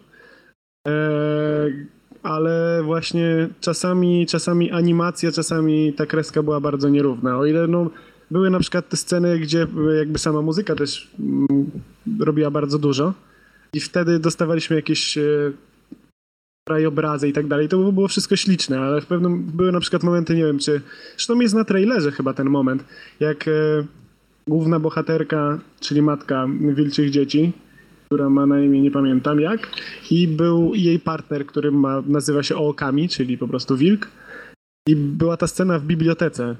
Eee, ale właśnie czasami, czasami animacja, czasami ta kreska była bardzo nierówna. O ile no, były na przykład te sceny, gdzie jakby sama muzyka też mm, robiła bardzo dużo i wtedy dostawaliśmy jakieś e, krajobrazy i tak dalej. To było wszystko śliczne, ale w pewnym były na przykład momenty, nie wiem czy. Zresztą jest na trailerze chyba ten moment, jak e, główna bohaterka, czyli matka wilczych dzieci, która ma na imię nie pamiętam jak, i był jej partner, który ma, nazywa się Ookami, czyli po prostu wilk. I była ta scena w bibliotece.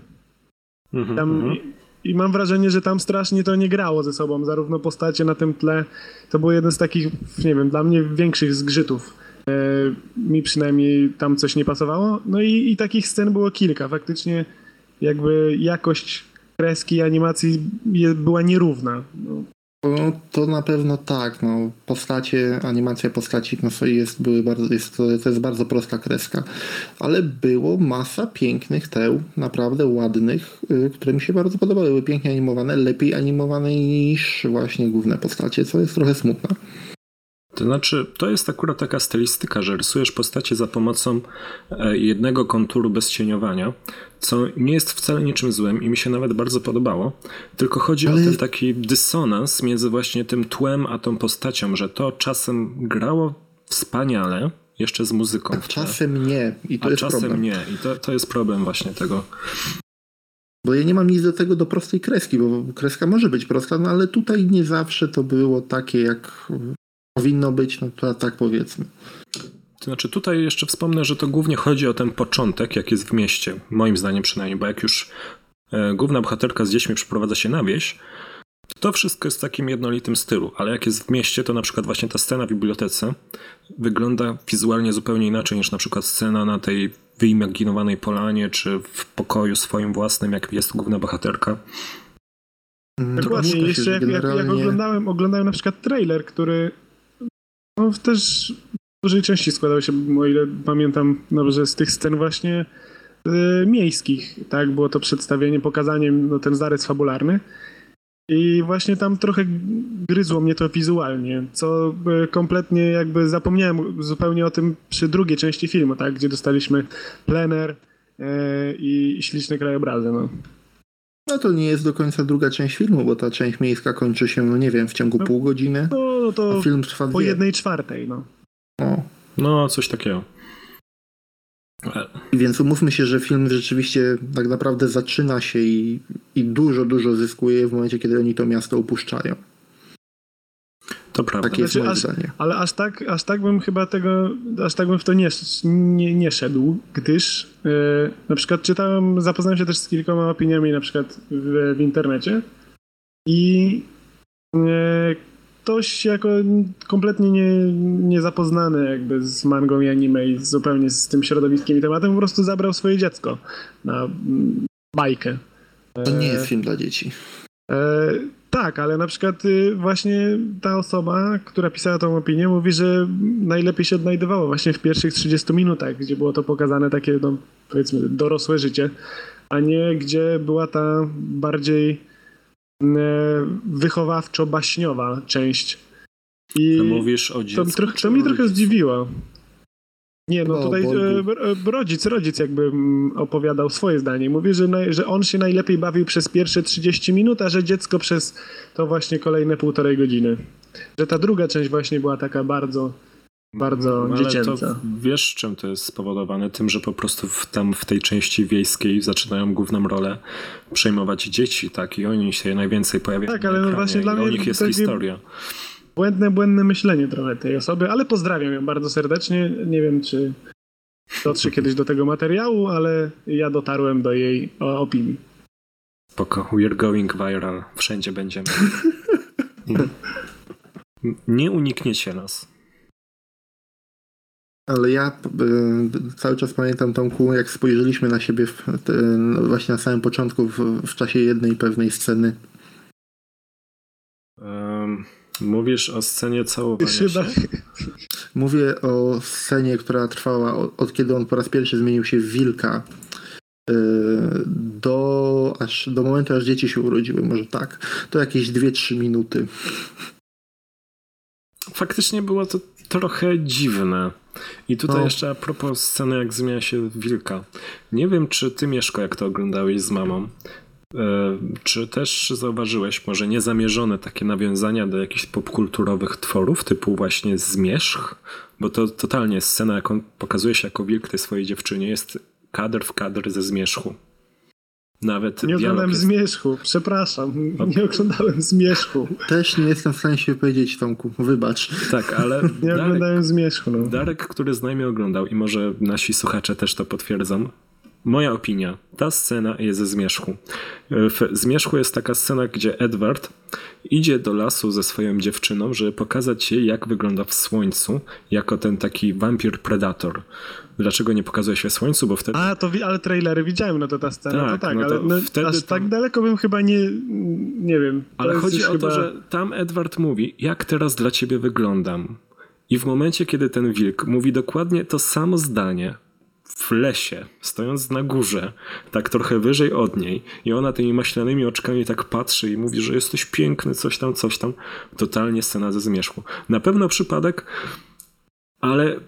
Mhm, Tam, mhm. i, I mam wrażenie, że tam strasznie to nie grało ze sobą, zarówno postacie na tym tle. To był jeden z takich, nie wiem, dla mnie większych zgrzytów. E, mi przynajmniej tam coś nie pasowało. No i, i takich scen było kilka. Faktycznie jakby jakość kreski i animacji je, była nierówna. No, No, to na pewno tak. No, postacie, animacja postaci no, jest, były bardzo, jest, to jest bardzo prosta kreska. Ale było masa pięknych teł, naprawdę ładnych, y, które mi się bardzo podobały. Były pięknie animowane, lepiej animowane niż właśnie główne postacie, co jest trochę smutne. To znaczy, to jest akurat taka stylistyka, że rysujesz postacie za pomocą e, jednego konturu bez cieniowania, co nie jest wcale niczym złym i mi się nawet bardzo podobało. Tylko chodzi Ale- o ten taki dysonans między właśnie tym tłem a tą postacią, że to czasem grało wspaniale, jeszcze z muzyką. A czasem nie i to a jest czasem problem. nie. I to, to jest problem właśnie tego. Bo ja nie mam nic do tego do prostej kreski, bo kreska może być prosta, no ale tutaj nie zawsze to było takie, jak powinno być, no to tak powiedzmy. To znaczy tutaj jeszcze wspomnę, że to głównie chodzi o ten początek, jak jest w mieście, moim zdaniem przynajmniej, bo jak już e, główna bohaterka z dziećmi przeprowadza się na wieś, to wszystko jest w takim jednolitym stylu, ale jak jest w mieście, to na przykład właśnie ta scena w bibliotece wygląda wizualnie zupełnie inaczej niż na przykład scena na tej wyimaginowanej polanie, czy w pokoju swoim własnym, jak jest główna bohaterka. Mm, Dokładnie, jeszcze jak, jak, oglądałem, oglądałem na przykład trailer, który no, też w dużej części składał się, o ile pamiętam dobrze, z tych scen właśnie e, miejskich, tak? Było to przedstawienie, pokazanie, no, ten zarys fabularny. I właśnie tam trochę gryzło mnie to wizualnie, co e, kompletnie jakby zapomniałem zupełnie o tym przy drugiej części filmu, tak? Gdzie dostaliśmy plener e, i śliczne krajobrazy, no. No to nie jest do końca druga część filmu, bo ta część miejska kończy się, no nie wiem, w ciągu No. pół godziny, No, no a to film trwa po dwie. jednej czwartej, no. O. No, coś takiego. Więc umówmy się, że film rzeczywiście tak naprawdę zaczyna się i, i dużo, dużo zyskuje w momencie, kiedy oni to miasto opuszczają. To prawda. Takie jest Znaczy, moje aż-. Ale aż tak, aż tak bym chyba tego, aż tak bym w to nie, nie, nie szedł, gdyż e, na przykład czytałem, zapoznałem się też z kilkoma opiniami na przykład w, w internecie i e, ktoś jako kompletnie nie, niezapoznany jakby z mangą i anime i zupełnie z tym środowiskiem i tematem po prostu zabrał swoje dziecko na bajkę. To nie jest film dla dzieci. Tak, ale na przykład y, właśnie ta osoba, która pisała tą opinię, mówi, że najlepiej się odnajdywała właśnie w pierwszych 30 minutach, gdzie było to pokazane takie, no, powiedzmy, dorosłe życie, a nie gdzie była ta bardziej e, wychowawczo-baśniowa część. I No Mówisz o to, dziecku, to mi o trochę zdziwiło. Nie, no Chyba tutaj e, e, rodzic, rodzic jakby opowiadał swoje zdanie. Mówi, że, naj, że on się najlepiej bawił przez pierwsze 30 minut, a że dziecko przez to właśnie kolejne półtorej godziny. Że ta druga część właśnie była taka bardzo, bardzo No, Ale dziecięca. to wiesz, czym to jest spowodowane? Tym, że po prostu w, tam w tej części wiejskiej zaczynają główną rolę przejmować dzieci, tak? I oni się najwięcej pojawiają Tak, na ale no właśnie dla o mnie nich jest historia. Błędne, błędne myślenie trochę tej osoby, ale pozdrawiam ją bardzo serdecznie. Nie wiem, czy dotrze kiedyś do tego materiału, ale ja dotarłem do jej opinii. Spoko, we're going viral. Wszędzie będziemy. Nie unikniecie nas. Ale ja y, cały czas pamiętam, Tomku, jak spojrzeliśmy na siebie no właśnie na samym początku, w, w czasie jednej pewnej sceny. Mówisz o scenie całowania Chyba, się? Mówię o scenie, która trwała od, od kiedy on po raz pierwszy zmienił się w wilka. y, Do, aż, do momentu, aż dzieci się urodziły, może tak. To jakieś 2-3 minuty. Faktycznie było to trochę dziwne. I tutaj No. jeszcze a propos sceny, jak zmienia się wilka. Nie wiem, czy ty, Mieszko, jak to oglądałeś z mamą, e, czy też zauważyłeś może niezamierzone takie nawiązania do jakichś popkulturowych tworów, typu właśnie Zmierzch? Bo to totalnie scena, jaką pokazuje się jako wilk tej swojej dziewczynie, jest kadr w kadr ze Zmierzchu. Nawet nie oglądałem jest... Zmierzchu, przepraszam, nie oglądałem Zmierzchu. Też nie jestem w stanie się wypowiedzieć, Tomku. Wybacz. Tak, ale Nie Darek, oglądałem Zmierzchu, no. Darek, który z nami oglądał i może nasi słuchacze też to potwierdzą, Moja opinia. Ta scena jest ze zmierzchu. W zmierzchu jest taka scena, gdzie Edward idzie do lasu ze swoją dziewczyną, żeby pokazać jej, jak wygląda w słońcu, jako ten taki wampir predator. Dlaczego nie pokazuje się w słońcu? Bo wtedy. A, to ale trailery widziałem, no to ta scena, Tak, to tak, no to ale no, wtedy aż tam- tak daleko bym chyba nie, nie wiem. Ale chodzi o chyba... to, że tam Edward mówi, jak teraz dla ciebie wyglądam. I w momencie, kiedy ten wilk mówi dokładnie to samo zdanie w lesie, stojąc na górze, tak trochę wyżej od niej, i ona tymi maślanymi oczkami tak patrzy i mówi, że jesteś piękny, coś tam, coś tam, totalnie scena ze zmierzchu. Na pewno przypadek, ale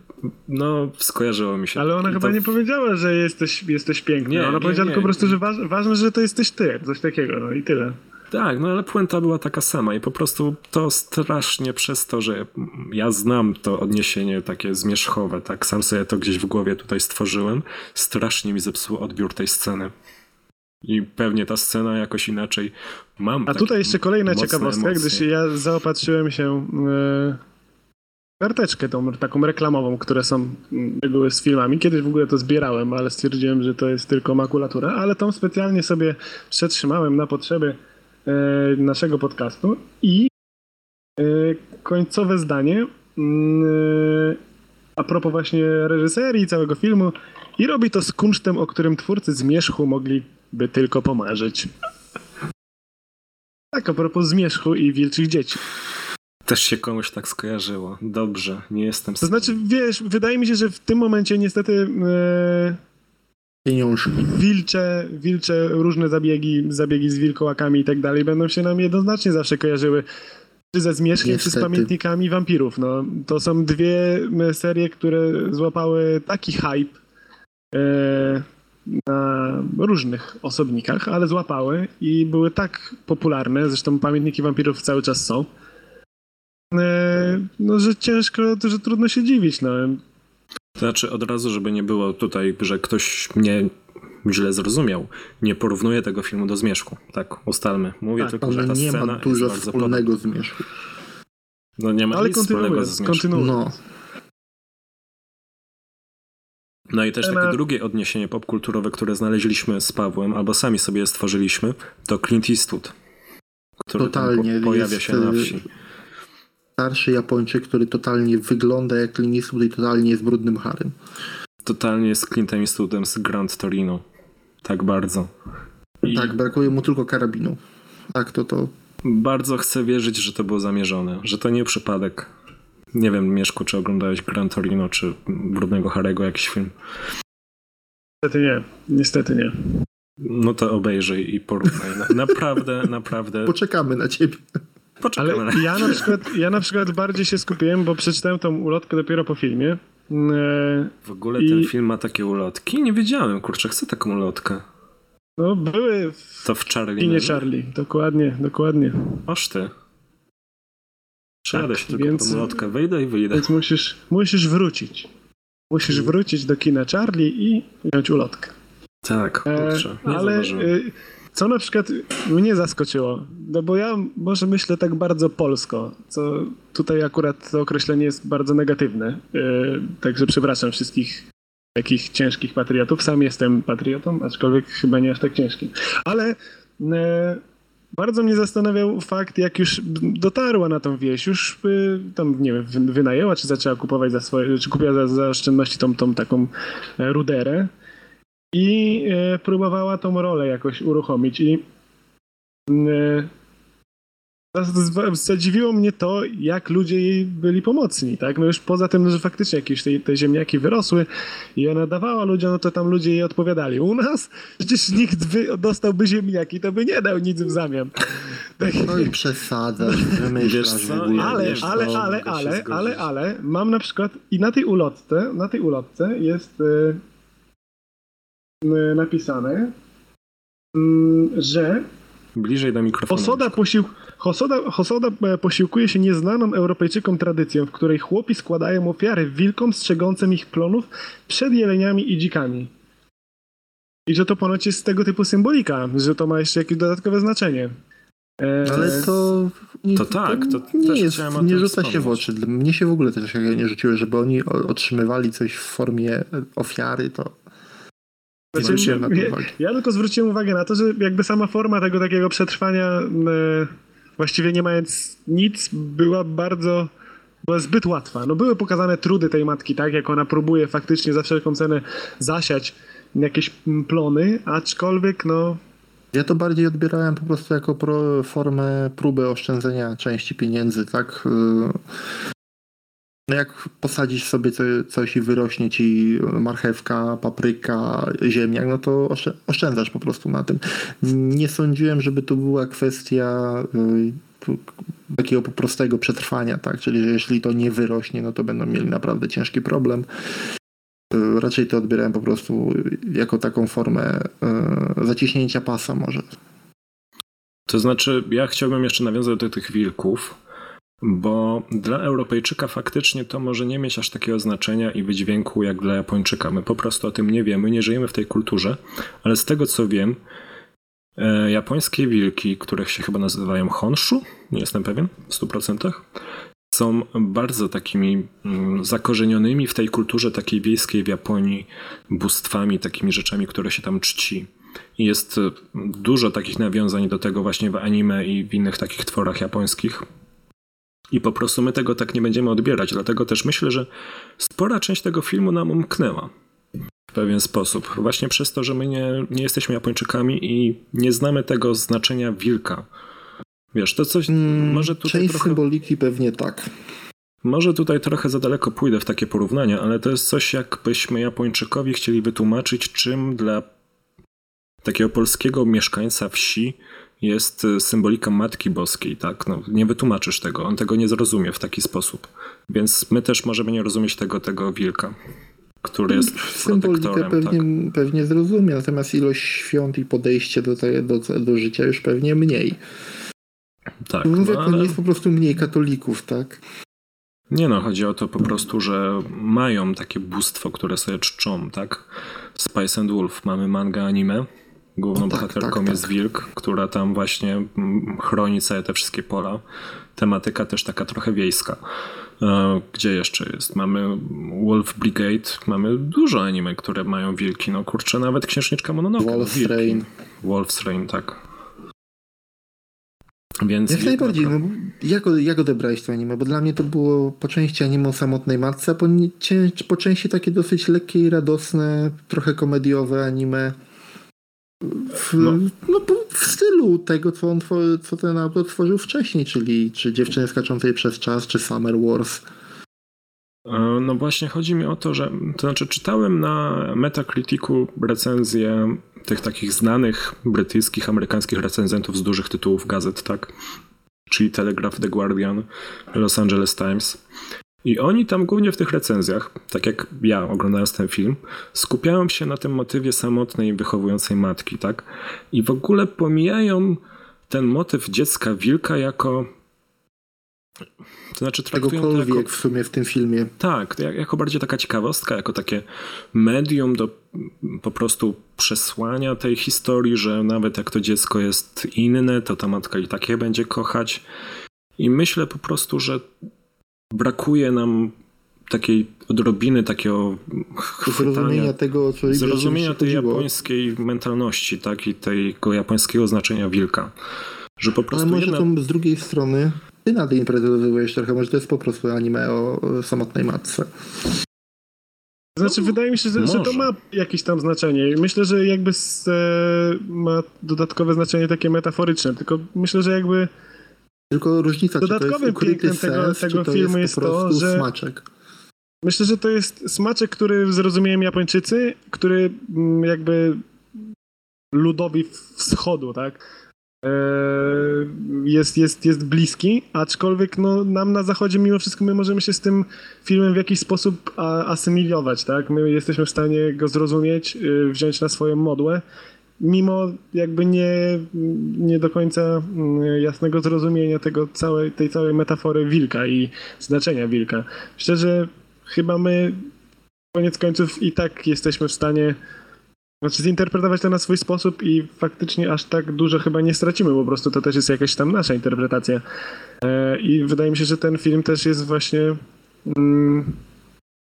no, skojarzyło mi się. Ale ona I chyba to- nie powiedziała, że jesteś, jesteś piękny. Nie, ona nie, powiedziała nie. tylko po prostu, że waż, ważne, że to jesteś ty, coś takiego, no i tyle. Tak, no ale puenta była taka sama i po prostu to strasznie przez to, że ja znam to odniesienie takie zmierzchowe, tak, sam sobie to gdzieś w głowie tutaj stworzyłem, strasznie mi zepsuł odbiór tej sceny. I pewnie ta scena jakoś inaczej mam. A takie tutaj jeszcze kolejna ciekawostka, emocje. gdyż ja zaopatrzyłem się w karteczkę tą taką reklamową, które są reguły z filmami. Kiedyś w ogóle to zbierałem, ale stwierdziłem, że to jest tylko makulatura, ale tą specjalnie sobie przetrzymałem na potrzeby e, naszego podcastu i e, końcowe zdanie mm, e, a propos właśnie reżyserii całego filmu i robi to z kunsztem, o którym twórcy Zmierzchu mogliby tylko pomarzyć. Tak, a propos Zmierzchu i Wilczych Dzieci. Też się komuś tak skojarzyło. Dobrze, nie jestem... To znaczy, wiesz, wydaje mi się, że w tym momencie niestety e, Pieniążki. wilcze, wilcze różne zabiegi, zabiegi z wilkołakami i tak dalej będą się nam jednoznacznie zawsze kojarzyły czy ze Zmierzchem, czy z pamiętnikami wampirów. No, to są dwie serie, które złapały taki hype e, na różnych osobnikach, ale złapały i były tak popularne, zresztą pamiętniki wampirów cały czas są, e, no, że ciężko, że trudno się dziwić. No. To znaczy od razu, żeby nie było tutaj, że ktoś mnie źle zrozumiał, nie porównuję tego filmu do Zmierzchu. Tak, ustalmy. Mówię Tak, tylko, że ta nie scena ma jest dużo bardzo podobna. wspólnego z Mieszku. No nie ma Ale nic wspólnego ze Zmierzchu. No, No i też takie drugie odniesienie popkulturowe, które znaleźliśmy z Pawłem, albo sami sobie stworzyliśmy, to Clint Eastwood, który tam Totalnie po, pojawia jest, się na y, wsi. Starszy Japończyk, który totalnie wygląda jak Clint Eastwood i totalnie jest brudnym harem. Totalnie jest Clintem Eastwoodem z Grand Torino. Tak bardzo. I Tak, brakuje mu tylko karabinu. Tak, to to. bardzo chcę wierzyć, że to było zamierzone, że to nie przypadek. Nie wiem, Mieszku, czy oglądałeś Grand Torino, czy Brudnego Harego jakiś film. Niestety nie, niestety nie. No to obejrzyj i porównaj. Na- Naprawdę, naprawdę. Poczekamy na ciebie. Poczekamy Ale ja na, przykład, ja na przykład bardziej się skupiłem, bo przeczytałem tą ulotkę dopiero po filmie. E, W ogóle I- ten film ma takie ulotki? Nie wiedziałem, kurczę, chcę taką ulotkę. No, były w To w Charlie. kinie? Charlie, dokładnie, dokładnie. Oż ty. Przejadę Tak, się tylko więc- tą ulotkę, wejdę i wyjdę. Więc musisz, musisz wrócić. Musisz wrócić do kina Charlie i wziąć ulotkę. Tak, E, kurczę, nie ale zauważyłem. y, co na przykład mnie zaskoczyło, no bo ja może myślę tak bardzo polsko, co tutaj akurat to określenie jest bardzo negatywne, y, także przepraszam wszystkich takich ciężkich patriotów. Sam jestem patriotą, aczkolwiek chyba nie aż tak ciężkim. Ale e, bardzo mnie zastanawiał fakt, jak już dotarła na tą wieś, już y, tam, nie wiem, wy- wynajęła, czy zaczęła kupować za swoje, czy kupiła za, za oszczędności tą, tą taką e, ruderę i e, próbowała tą rolę jakoś uruchomić i e, zadziwiło mnie to, jak ludzie jej byli pomocni, tak? No już poza tym, że faktycznie jakieś te, te ziemniaki wyrosły i ona dawała ludziom, no to tam ludzie jej odpowiadali. U nas przecież nikt by dostałby ziemniaki, to by nie dał nic w zamian. Tak. No i przesadzasz, wymyślasz Wiesz w co, ogóle. Ale, wiesz, ale, ale, ale, zgodzić. ale, ale, mam na przykład i na tej ulotce, na tej ulotce jest y, napisane, że Bliżej do mikrofonu. Hosoda, posił... Hosoda, Hosoda e, posiłkuje się nieznaną Europejczykom tradycją, w której chłopi składają ofiary wilkom strzegącym ich plonów przed jeleniami i dzikami. I że to ponoć jest tego typu symbolika, że to ma jeszcze jakieś dodatkowe znaczenie. E, Ale to, nie, To tak, to nie też jest, nie rzuca się w wspomnieć. oczy. Mnie się w ogóle też nie rzuciło, żeby oni otrzymywali coś w formie ofiary, to Znaczy, na to ja, ja tylko zwróciłem uwagę na to, że jakby sama forma tego takiego przetrwania, e, właściwie nie mając nic, była bardzo, była zbyt łatwa. No były pokazane trudy tej matki, tak, jak ona próbuje faktycznie za wszelką cenę zasiać jakieś plony, aczkolwiek no Ja to bardziej odbierałem po prostu jako pro, formę próby oszczędzenia części pieniędzy, tak? No jak posadzisz sobie co, coś i wyrośnie ci marchewka, papryka, ziemniak, no to oszczę- oszczędzasz po prostu na tym. Nie sądziłem, żeby to była kwestia tu- takiego po prostego przetrwania, tak? Czyli że jeśli to nie wyrośnie, no to będą mieli naprawdę ciężki problem. Yy, Raczej to odbierałem po prostu jako taką formę yy, zaciśnięcia pasa może. To znaczy, ja chciałbym jeszcze nawiązać do tych wilków, bo dla Europejczyka faktycznie to może nie mieć aż takiego znaczenia i wydźwięku jak dla Japończyka. My po prostu o tym nie wiemy, nie żyjemy w tej kulturze, ale z tego co wiem, e, japońskie wilki, których się chyba nazywają Honshu, nie jestem pewien w 100%, są bardzo takimi mm, zakorzenionymi w tej kulturze takiej wiejskiej w Japonii bóstwami, takimi rzeczami, które się tam czci. I jest e, dużo takich nawiązań do tego właśnie w anime i w innych takich tworach japońskich. I po prostu my tego tak nie będziemy odbierać, dlatego też myślę, że spora część tego filmu nam umknęła w pewien sposób. Właśnie przez to, że my nie, nie jesteśmy Japończykami i nie znamy tego znaczenia wilka. Wiesz, to coś, Mm, może tutaj Część trochę... symboliki pewnie tak. Może tutaj trochę za daleko pójdę w takie porównania, ale to jest coś, jakbyśmy Japończykowi chcieli wytłumaczyć, czym dla takiego polskiego mieszkańca wsi jest y, symbolika Matki Boskiej, tak? No, nie wytłumaczysz tego, on tego nie zrozumie w taki sposób. Więc my też możemy nie rozumieć tego, tego wilka, który jest Symbolikę protektorem, tak? pewnie, pewnie zrozumie, natomiast ilość świąt i podejście do, do, do życia już pewnie mniej. tak. Mówię, no, ale... jest po prostu mniej katolików, tak? Nie no, chodzi o to po prostu, że mają takie bóstwo, które sobie czczą, tak? Spice and Wolf, mamy manga anime, główną No tak, bohaterką tak, jest tak. wilk, która tam właśnie mm, chroni całe te wszystkie pola. Tematyka też taka trochę wiejska. E, Gdzie jeszcze jest? Mamy Wolf Brigade, mamy dużo anime, które mają wilki. No kurczę, nawet Księżniczka Mononoke. no, Wolf's. Rain. Wolf's Rain, tak. Więc Jak najbardziej, no, jak, jak odebrałeś to anime? Bo dla mnie to było po części anime o samotnej matce, a po, po części takie dosyć lekkie i radosne, trochę komediowe anime. W, No. no. w stylu tego, co, on, co ten autor tworzył wcześniej, czyli czy Dziewczyny skaczącej przez czas, czy Summer Wars. E, No właśnie chodzi mi o to, że to znaczy czytałem na Metacriticu recenzje tych takich znanych brytyjskich, amerykańskich recenzentów z dużych tytułów gazet, tak? Czyli Telegraph, The Guardian, Los Angeles Times. I oni tam głównie w tych recenzjach, tak jak ja oglądając ten film, skupiają się na tym motywie samotnej, wychowującej matki, tak? I w ogóle pomijają ten motyw dziecka wilka jako. To znaczy traktują to jako w sumie w tym filmie. tak, jak- jako bardziej taka ciekawostka, jako takie medium do po prostu przesłania tej historii, że nawet jak to dziecko jest inne, to ta matka i takie będzie kochać. I myślę po prostu, że brakuje nam takiej odrobiny takiego Zrozumienia tego, o co zrozumienia tej chodziło. japońskiej mentalności, tak, i tego japońskiego znaczenia wilka. Że po Ale prostu może jedna... to z drugiej strony ty nadinterpretowujesz trochę, może to jest po prostu anime o samotnej matce. Znaczy, wydaje mi się, że, że to ma jakieś tam znaczenie. Myślę, że jakby s, e, ma dodatkowe znaczenie takie metaforyczne, tylko myślę, że jakby Tylko różnica, czy to Dodatkowym jest tego- sens, tego filmu jest po to, że- smaczek. myślę, że to jest smaczek, który zrozumieją Japończycy, który mm, jakby ludowi wschodu, tak? e, Jest, jest, jest bliski, aczkolwiek no, nam na zachodzie mimo wszystko my możemy się z tym filmem w jakiś sposób asymilować, tak? My jesteśmy w stanie go zrozumieć, y, wziąć na swoją modłę, mimo jakby nie, nie do końca mm, jasnego zrozumienia tego całej, tej całej metafory wilka i znaczenia wilka. Że chyba my koniec końców i tak jesteśmy w stanie znaczy zinterpretować to na swój sposób i faktycznie aż tak dużo chyba nie stracimy, po prostu to też jest jakaś tam nasza interpretacja. E, I wydaje mi się, że ten film też jest właśnie mm,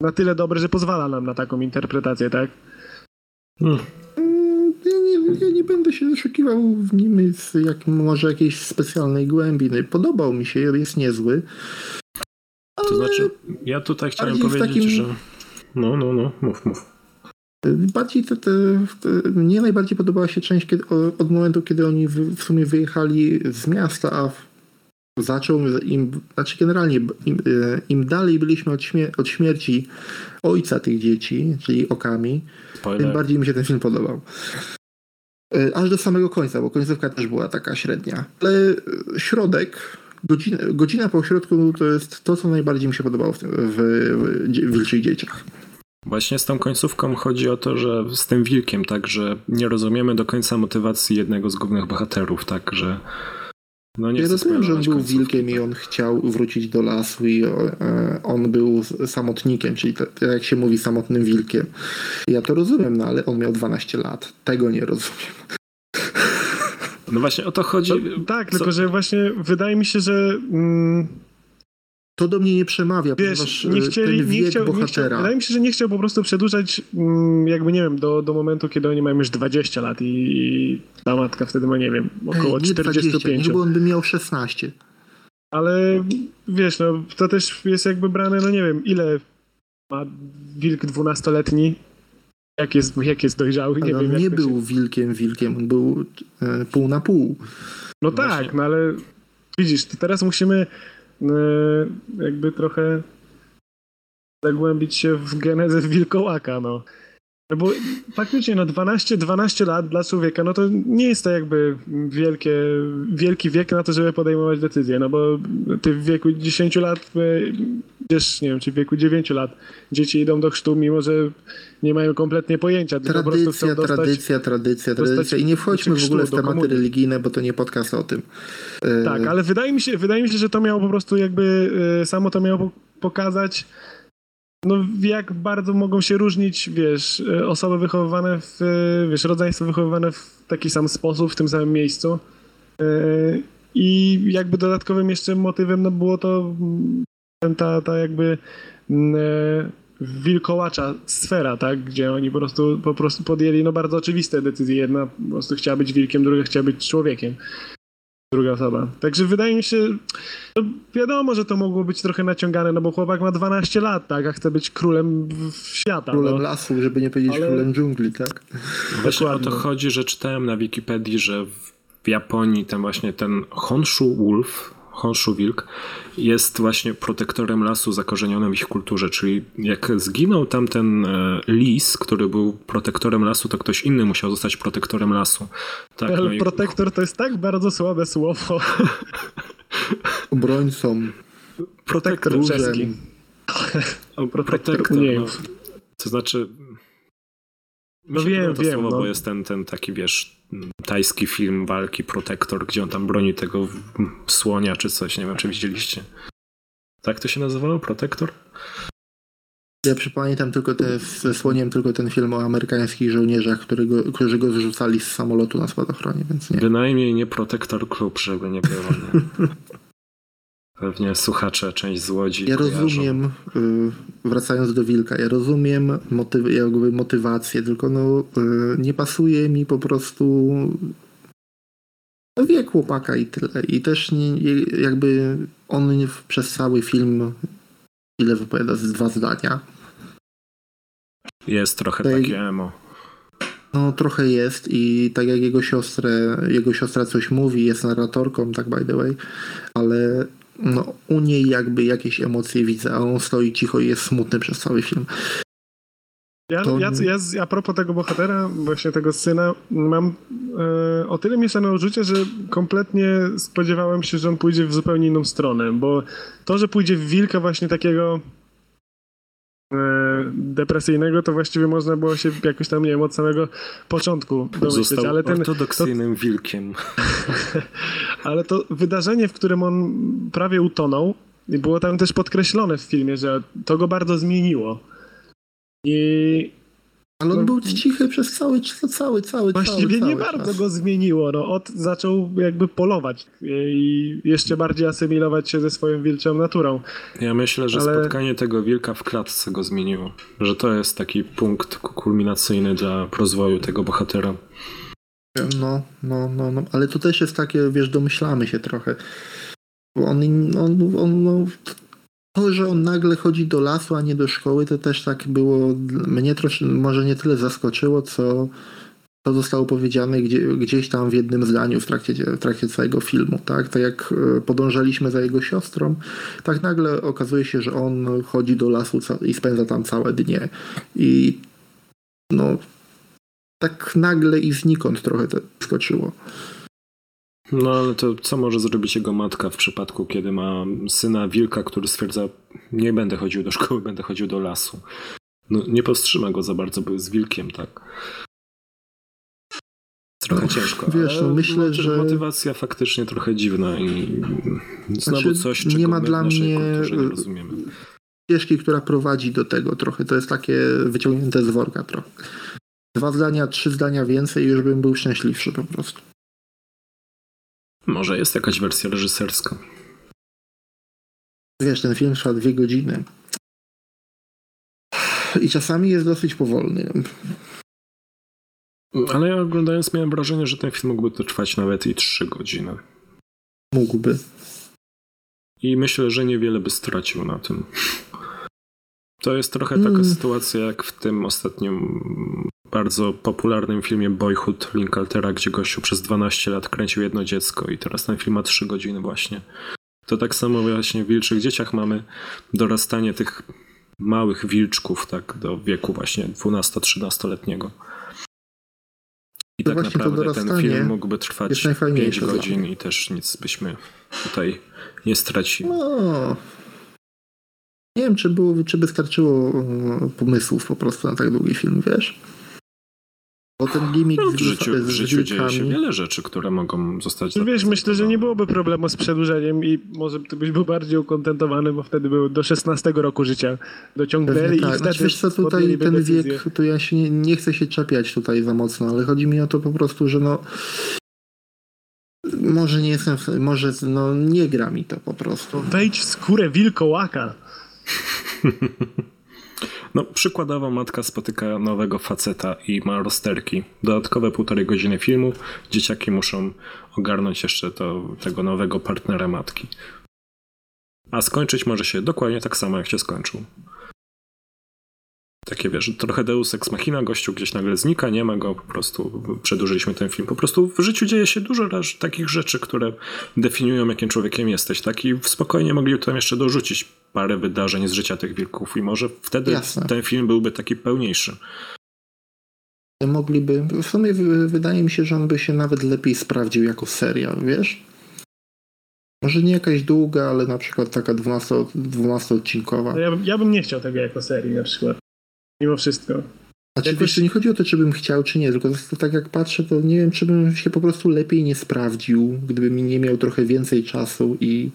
na tyle dobry, że pozwala nam na taką interpretację, tak? Hmm. Ja nie będę się doszukiwał w nim z jak, może jakiejś specjalnej głębi. No, podobał mi się, jest niezły. Ale... To znaczy, ja tutaj chciałem powiedzieć, takim... że... No, no, no, mów, mów. Bardziej te, te, te, mnie najbardziej podobała się część kiedy, od momentu, kiedy oni w, w sumie wyjechali z miasta, a zaczął im, znaczy generalnie im, e, im dalej byliśmy od, śmier od, śmierci ojca tych dzieci, czyli Okami, Spoiler. tym bardziej mi się ten film podobał. E, aż do samego końca, bo końcówka też była taka średnia. Ale środek, godzina, godzina po środku to jest to, co najbardziej mi się podobało w, w, w Wilczych Dzieciach. Właśnie z tą końcówką chodzi o to, że z tym wilkiem, tak, że nie rozumiemy do końca motywacji jednego z głównych bohaterów, tak, że no nie ja rozumiem, że on był wilkiem i on chciał wrócić do lasu i e, on był samotnikiem, czyli tak jak się mówi samotnym wilkiem. Ja to rozumiem, no ale on miał 12 lat. Tego nie rozumiem. No właśnie o to chodzi. No, tak, Co? tylko że właśnie wydaje mi się, że mm, to do mnie nie przemawia, Wiesz, ponieważ nie chcieli, ten wiek nie chciał, bohatera... Nie chciał, wydaje mi się, że nie chciał po prostu przedłużać mm, jakby, nie wiem, do, do momentu, kiedy oni mają już 20 lat i, i ta matka wtedy ma, nie wiem, około Ej, nie 45. 20, nie, bo on by miał 16. Ale wiesz, no to też jest jakby brane, no nie wiem, ile ma wilk dwunastoletni, jak jest, jak jest dojrzały, nie ale wiem. On nie był się... wilkiem, wilkiem, on był e, pół na pół. No, no tak, no ale widzisz, teraz musimy E, jakby trochę zagłębić się w genezę wilkołaka, no. No bo faktycznie, no 12, 12 lat dla człowieka, no to nie jest to jakby wielkie, wielki wiek na to, żeby podejmować decyzje, no bo ty w wieku 10 lat, gdzieś, nie wiem, czy w wieku 9 lat dzieci idą do chrztu, mimo że nie mają kompletnie pojęcia. Tradycja, dostać, tradycja, tradycja, tradycja. I nie wchodźmy w ogóle w tematy religijne, bo to nie podcast o tym. Tak, ale wydaje mi się, wydaje mi się, że to miało po prostu jakby, e, samo to miało pokazać, no jak bardzo mogą się różnić, wiesz, e, osoby wychowywane w, e, wiesz, rodzeństwo wychowywane w taki sam sposób, w tym samym miejscu. E, I jakby dodatkowym jeszcze motywem no było to mm, ta, ta jakby mm, wilkołacza sfera, tak, gdzie oni po prostu, po prostu podjęli no bardzo oczywiste decyzje. Jedna po prostu chciała być wilkiem, druga chciała być człowiekiem druga osoba. Także wydaje mi się, no wiadomo, że to mogło być trochę naciągane, no bo chłopak ma 12 lat, tak, a chce być królem świata. Królem no. lasu, żeby nie powiedzieć Ale... królem dżungli, tak? Właśnie o to chodzi, że czytałem na Wikipedii, że w Japonii ten właśnie ten Honshu Wolf, Honshu Wilk jest właśnie protektorem lasu zakorzenionym w ich kulturze, czyli jak zginął tamten e, lis, który był protektorem lasu, to ktoś inny musiał zostać protektorem lasu. Tak, Ale no i... protektor to jest tak bardzo słabe słowo. Obrońcą. Protektor czeski. protektor, protektor no, to znaczy no wiem, to wiem. Słowo, no. Bo jest ten, ten taki, wiesz, tajski film walki Protektor, gdzie on tam broni tego słonia czy coś, nie wiem, czy widzieliście. Tak to się nazywało? Protektor? Ja przypamiętam tylko te, ze słoniem tylko ten film o amerykańskich żołnierzach, którego, którzy go zrzucali z samolotu na spadochronie, więc nie. Bynajmniej nie Protektor Klub, żeby nie było. Nie? Pewnie słuchacze część z Łodzi Ja kojarzą. rozumiem, y, wracając do Wilka, ja rozumiem motyw, jakby motywację, tylko no, y, nie pasuje mi po prostu wiek chłopaka i tyle. I też nie, jakby on przez cały film ile wypowiada z dwa zdania. Jest trochę tak, takie emo. No trochę jest i tak jak jego siostrę, jego siostra coś mówi, jest narratorką, tak by the way, ale no, u niej jakby jakieś emocje widzę, a on stoi cicho i jest smutny przez cały film. Ja, to... ja, ja, a propos tego bohatera, właśnie tego syna, mam e, o tyle mieszane uczucie, że kompletnie spodziewałem się, że on pójdzie w zupełnie inną stronę, bo to, że pójdzie w wilka właśnie takiego depresyjnego, to właściwie można było się jakoś tam, nie wiem, od samego początku domyśleć. Został ale ten, ortodoksyjnym to, wilkiem. ale to wydarzenie, w którym on prawie utonął, było tam też podkreślone w filmie, że to go bardzo zmieniło. I ale on no, był cichy przez cały, cały, cały, Właściwie cały, nie cały bardzo czas. go zmieniło. No, od, zaczął jakby polować i jeszcze bardziej asymilować się ze swoją wilczą naturą. Ja myślę, że Ale... spotkanie tego wilka w klatce go zmieniło. Że to jest taki punkt kulminacyjny dla rozwoju tego bohatera. No, no, no, no, ale to też jest takie, wiesz, domyślamy się trochę. Bo on, on, on no, to, że on nagle chodzi do lasu, a nie do szkoły, to też tak było, mnie troszkę, może nie tyle zaskoczyło, co to zostało powiedziane gdzie, gdzieś tam w jednym zdaniu w trakcie, w trakcie całego filmu, tak? Tak jak e, podążaliśmy za jego siostrą, tak nagle okazuje się, że on chodzi do lasu i spędza tam całe dnie. I no, tak nagle i znikąd trochę to skoczyło. No ale to co może zrobić jego matka w przypadku, kiedy ma syna wilka, który stwierdza, nie będę chodził do szkoły, będę chodził do lasu. No, nie powstrzyma go za bardzo, bo jest wilkiem, tak. Trochę no, ciężko. Wiesz, no, myślę, że. Motywacja faktycznie trochę dziwna i znowu znaczy, coś, czego nie ma dla mnie nie rozumiemy. Ścieżki, która prowadzi do tego trochę. To jest takie wyciągnięte z worka trochę. Dwa zdania, trzy zdania więcej i już bym był szczęśliwszy po prostu. Może jest jakaś wersja reżyserska. Wiesz, ten film trwa dwie godziny. I czasami jest dosyć powolny. Ale ja oglądając miałem wrażenie, że ten film mógłby to trwać nawet i trzy godziny. Mógłby. I myślę, że niewiele by stracił na tym. To jest trochę taka mm. sytuacja jak w tym ostatnim bardzo popularnym filmie Boyhood Linkaltera, gdzie gościu przez 12 lat kręcił jedno dziecko i teraz ten film ma 3 godziny właśnie. To tak samo właśnie w Wilczych Dzieciach mamy dorastanie tych małych wilczków tak do wieku właśnie 12-13-letniego. I tak naprawdę ten film mógłby trwać 5 godzin i też nic byśmy tutaj nie stracili. No. Nie wiem, czy, było, czy by starczyło e, pomysłów po prostu na tak długi film, wiesz? Bo ten gimmick no, w życiu, z, w życiu dzieje się wiele rzeczy, które mogą zostać Wiesz, myślę, że nie byłoby problemu z przedłużeniem i może ty byś był bardziej ukontentowany, bo wtedy był do 16 roku życia dociągnęli tak. i wtedy znaczy, wiesz co, tutaj ten decyzję. wiek, to ja się nie, nie chcę się czepiać tutaj za mocno, ale chodzi mi o to po prostu, że no może nie jestem, może no nie gra mi to po prostu. Wejdź w skórę wilkołaka. No, przykładowo matka spotyka nowego faceta i ma rozterki. Dodatkowe półtorej godziny filmu. Dzieciaki muszą ogarnąć jeszcze to, tego nowego partnera matki. A skończyć może się dokładnie tak samo, jak się skończył. Takie wiesz, trochę Deus Ex Machina, gościu gdzieś nagle znika, nie ma go, po prostu przedłużyliśmy ten film. Po prostu w życiu dzieje się dużo takich rzeczy, które definiują, jakim człowiekiem jesteś, tak? I spokojnie mogli tam jeszcze dorzucić parę wydarzeń z życia tych wilków i może wtedy Jasne. ten film byłby taki pełniejszy. Mogliby, w sumie wydaje mi się, że on by się nawet lepiej sprawdził jako serial, wiesz? Może nie jakaś długa, ale na przykład taka 12, 12 odcinkowa. Ja, ja bym nie chciał tego jako serii na przykład. Mimo wszystko. Znaczy, Jakoś... wiesz, nie chodzi o to, czy bym chciał, czy nie, tylko to tak jak patrzę, to nie wiem, czy bym się po prostu lepiej nie sprawdził, gdybym nie miał trochę więcej czasu i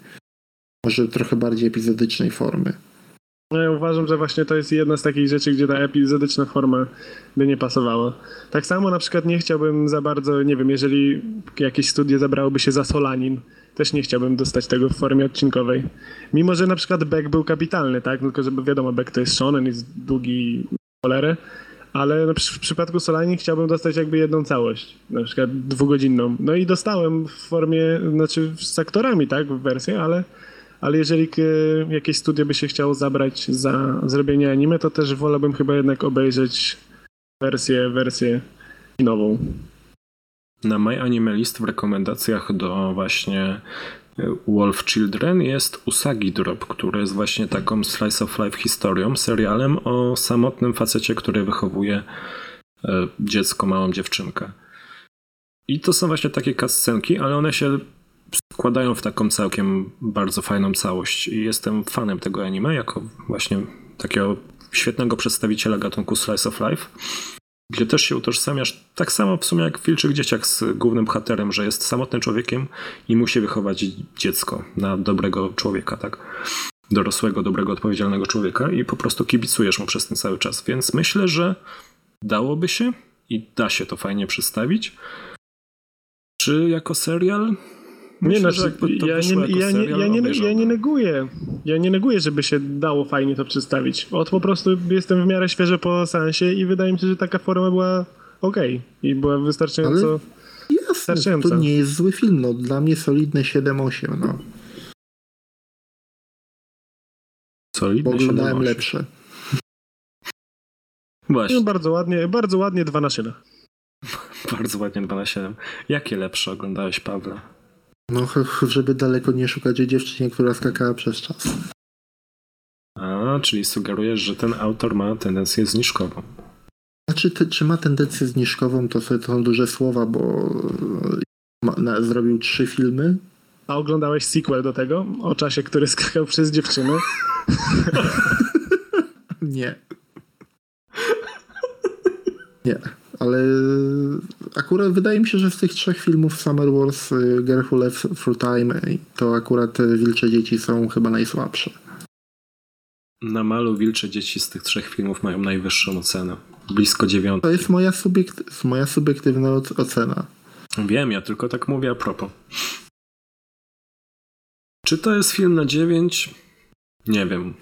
może trochę bardziej epizodycznej formy. No ja uważam, że właśnie to jest jedna z takich rzeczy, gdzie ta epizodyczna forma by nie pasowała. Tak samo na przykład nie chciałbym za bardzo, nie wiem, jeżeli jakieś studio zabrałoby się za Solanin, też nie chciałbym dostać tego w formie odcinkowej. Mimo, że na przykład Beck był kapitalny, tak? Tylko żeby wiadomo, Beck to jest shonen, jest długi cholerę, ale w przypadku Solani chciałbym dostać jakby jedną całość, na przykład dwugodzinną. No i dostałem w formie, znaczy z aktorami, tak, w wersję, ale, ale jeżeli jakieś studio by się chciało zabrać za zrobienie anime, to też wolałbym chyba jednak obejrzeć wersję, wersję kinową. Na My Animalist w rekomendacjach do właśnie e, Wolf Children jest Usagi Drop, który jest właśnie taką slice of life historią, serialem o samotnym facecie, który wychowuje e, dziecko, małą dziewczynkę. I to są właśnie takie kascenki, ale one się składają w taką całkiem bardzo fajną całość. I jestem fanem tego anime, jako właśnie takiego świetnego przedstawiciela gatunku slice of life gdzie też się utożsamiasz tak samo w sumie jak w Wilczych Dzieciach z głównym bohaterem, że jest samotnym człowiekiem i musi wychować dziecko na dobrego człowieka, tak? Dorosłego, dobrego, odpowiedzialnego człowieka i po prostu kibicujesz mu przez ten cały czas. Więc myślę, że dałoby się i da się to fajnie przedstawić. Czy jako serial? Myślę, nie, znaczy, ja, nie, ja, nie, ja, nie, ja nie neguję. Ja nie neguję, żeby się dało fajnie to przedstawić. Od po prostu jestem w miarę świeży po sensie i wydaje mi się, że taka forma była ok i była wystarczająco. Ale jasne, to nie jest zły film. No, dla mnie solidne 7-8, no. Solidne Bo oglądałem 7-8. lepsze. Właśnie, No, bardzo ładnie, bardzo ładnie dwa na szynach. bardzo ładnie 2 na 7. Jakie lepsze oglądałeś, Pawle? No, żeby daleko nie szukać dziewczynie, która skakała przez czas. A, czyli sugerujesz, że ten autor ma tendencję zniżkową. Znaczy, ty, czy ma tendencję zniżkową, to, sobie- to są duże słowa, bo ma, na, zrobił trzy filmy. A oglądałeś sequel do tego? O czasie, który skakał przez dziewczynę? Nie. Nie, ale akurat wydaje mi się, że z tych trzech filmów Summer Wars, y, Girl Who Left Through Time, y, to akurat te Wilcze Dzieci są chyba najsłabsze. Na malu Wilcze Dzieci z tych trzech filmów mają najwyższą ocenę. Blisko dziewiątej. To jest moja, subiekt, moja subiektywna oc- ocena. Wiem, ja tylko tak mówię a propos. Czy to jest film na 9? Nie wiem.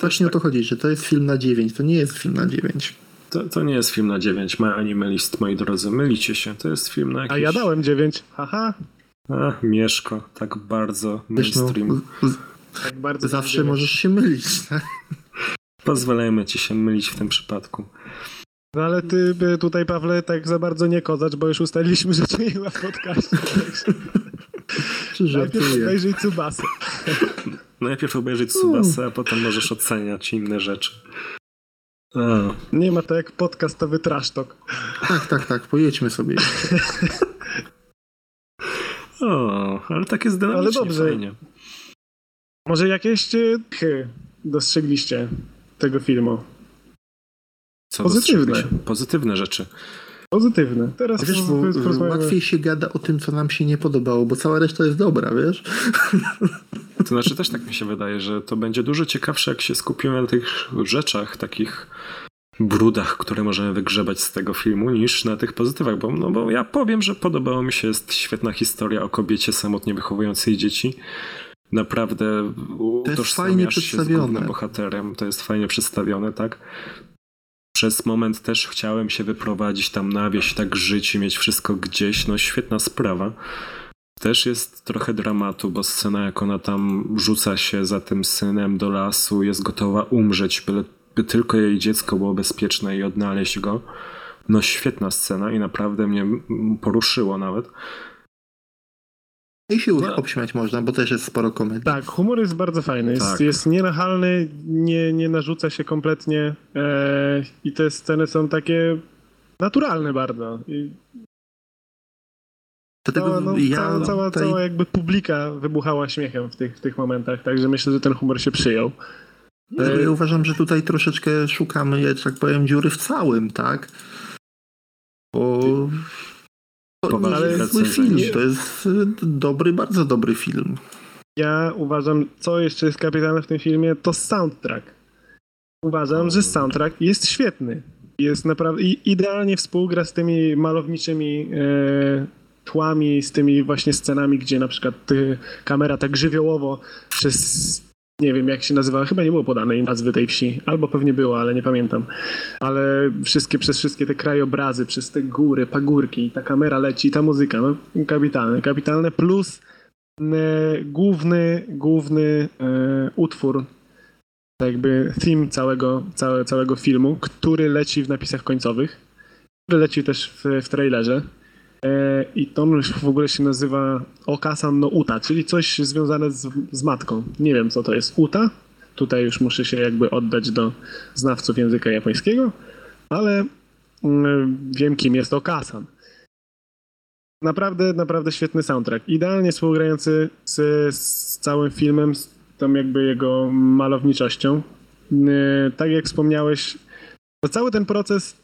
Właśnie o to chodzi, że to jest film na 9, to nie jest film na 9. To, to nie jest film na 9. My Animalist, moi drodzy, mylicie się. To jest film na jakiś... A ja dałem dziewięć. Haha. A, Mieszko, tak bardzo no, mainstream. Tak bardzo zawsze możesz się mylić. Tak? Pozwalajmy ci się mylić w tym przypadku. No ale ty by tutaj, Pawle, tak za bardzo nie kozacz, bo już ustaliliśmy, że to nie ma w podcaście. także Czy Najpierw obejrzyj Tsubasę. Najpierw obejrzeć Subasa, a potem możesz oceniać inne rzeczy. A, Nie ma to jak podcastowy trash talk. Tak, tak, tak, pojedźmy sobie. o, ale tak jest dynamicznie, Ale dobrze. fajnie. Może jakieś e, chy dostrzegliście tego filmu? Co Pozytywne. Pozytywne rzeczy. Pozytywne. Teraz Wiesz, bo porozmawiamy- łatwiej się gada o tym, co nam się nie podobało, bo cała reszta jest dobra, wiesz? To znaczy też tak mi się wydaje, że to będzie dużo ciekawsze, jak się skupimy na tych rzeczach, takich brudach, które możemy wygrzebać z tego filmu, niż na tych pozytywach, bo, no bo ja powiem, że podobało mi się, jest świetna historia o kobiecie samotnie wychowującej dzieci. Naprawdę utożsamiasz fajnie się z przedstawione. głównym bohaterem, to jest fajnie przedstawione, tak? Przez moment też chciałem się wyprowadzić tam na wieś, tak żyć i mieć wszystko gdzieś, no świetna sprawa. Też jest trochę dramatu, bo scena jak ona tam rzuca się za tym synem do lasu, jest gotowa umrzeć, byle, by tylko jej dziecko było bezpieczne i odnaleźć go. No świetna scena i naprawdę mnie poruszyło nawet. I się No. obśmiać można, bo też jest sporo komedii. Tak, humor jest bardzo fajny. Jest, Tak. jest nienachalny, nie, nie narzuca się kompletnie e, i te sceny są takie naturalne bardzo. I Dlatego cała, no, ja cała, cała, tutaj, cała jakby publika wybuchała śmiechem w tych, w tych momentach, także myślę, że ten humor się przyjął. dlatego ja uważam, że tutaj troszeczkę szukamy, ja tak powiem, dziury w całym, tak? Bo to nie jest zły film, to jest y, dobry, bardzo dobry film. Ja uważam, co jeszcze jest kapitalne w tym filmie, to soundtrack. Uważam, że soundtrack jest świetny. Jest naprawdę idealnie współgra z tymi malowniczymi e, tłami, z tymi właśnie scenami, gdzie na przykład y, kamera tak żywiołowo przez nie wiem jak się nazywała, chyba nie było podanej nazwy tej wsi, albo pewnie było, ale nie pamiętam. Ale wszystkie, przez wszystkie te krajobrazy, przez te góry, pagórki, ta kamera leci, ta muzyka, no kapitalne, kapitalne, plus e, główny, główny e, utwór, tak jakby theme całego, całe, całego filmu, który leci w napisach końcowych, który leci też w, w trailerze. E, I to w ogóle się nazywa Okasan no Uta, czyli coś związane z, z matką. Nie wiem, co to jest Uta. Tutaj już muszę się jakby oddać do znawców języka japońskiego, ale mm, wiem, kim jest Okasan. Naprawdę, naprawdę świetny soundtrack. Idealnie współgrający z, z całym filmem, z tą jakby jego malowniczością. E, Tak jak wspomniałeś, cały ten proces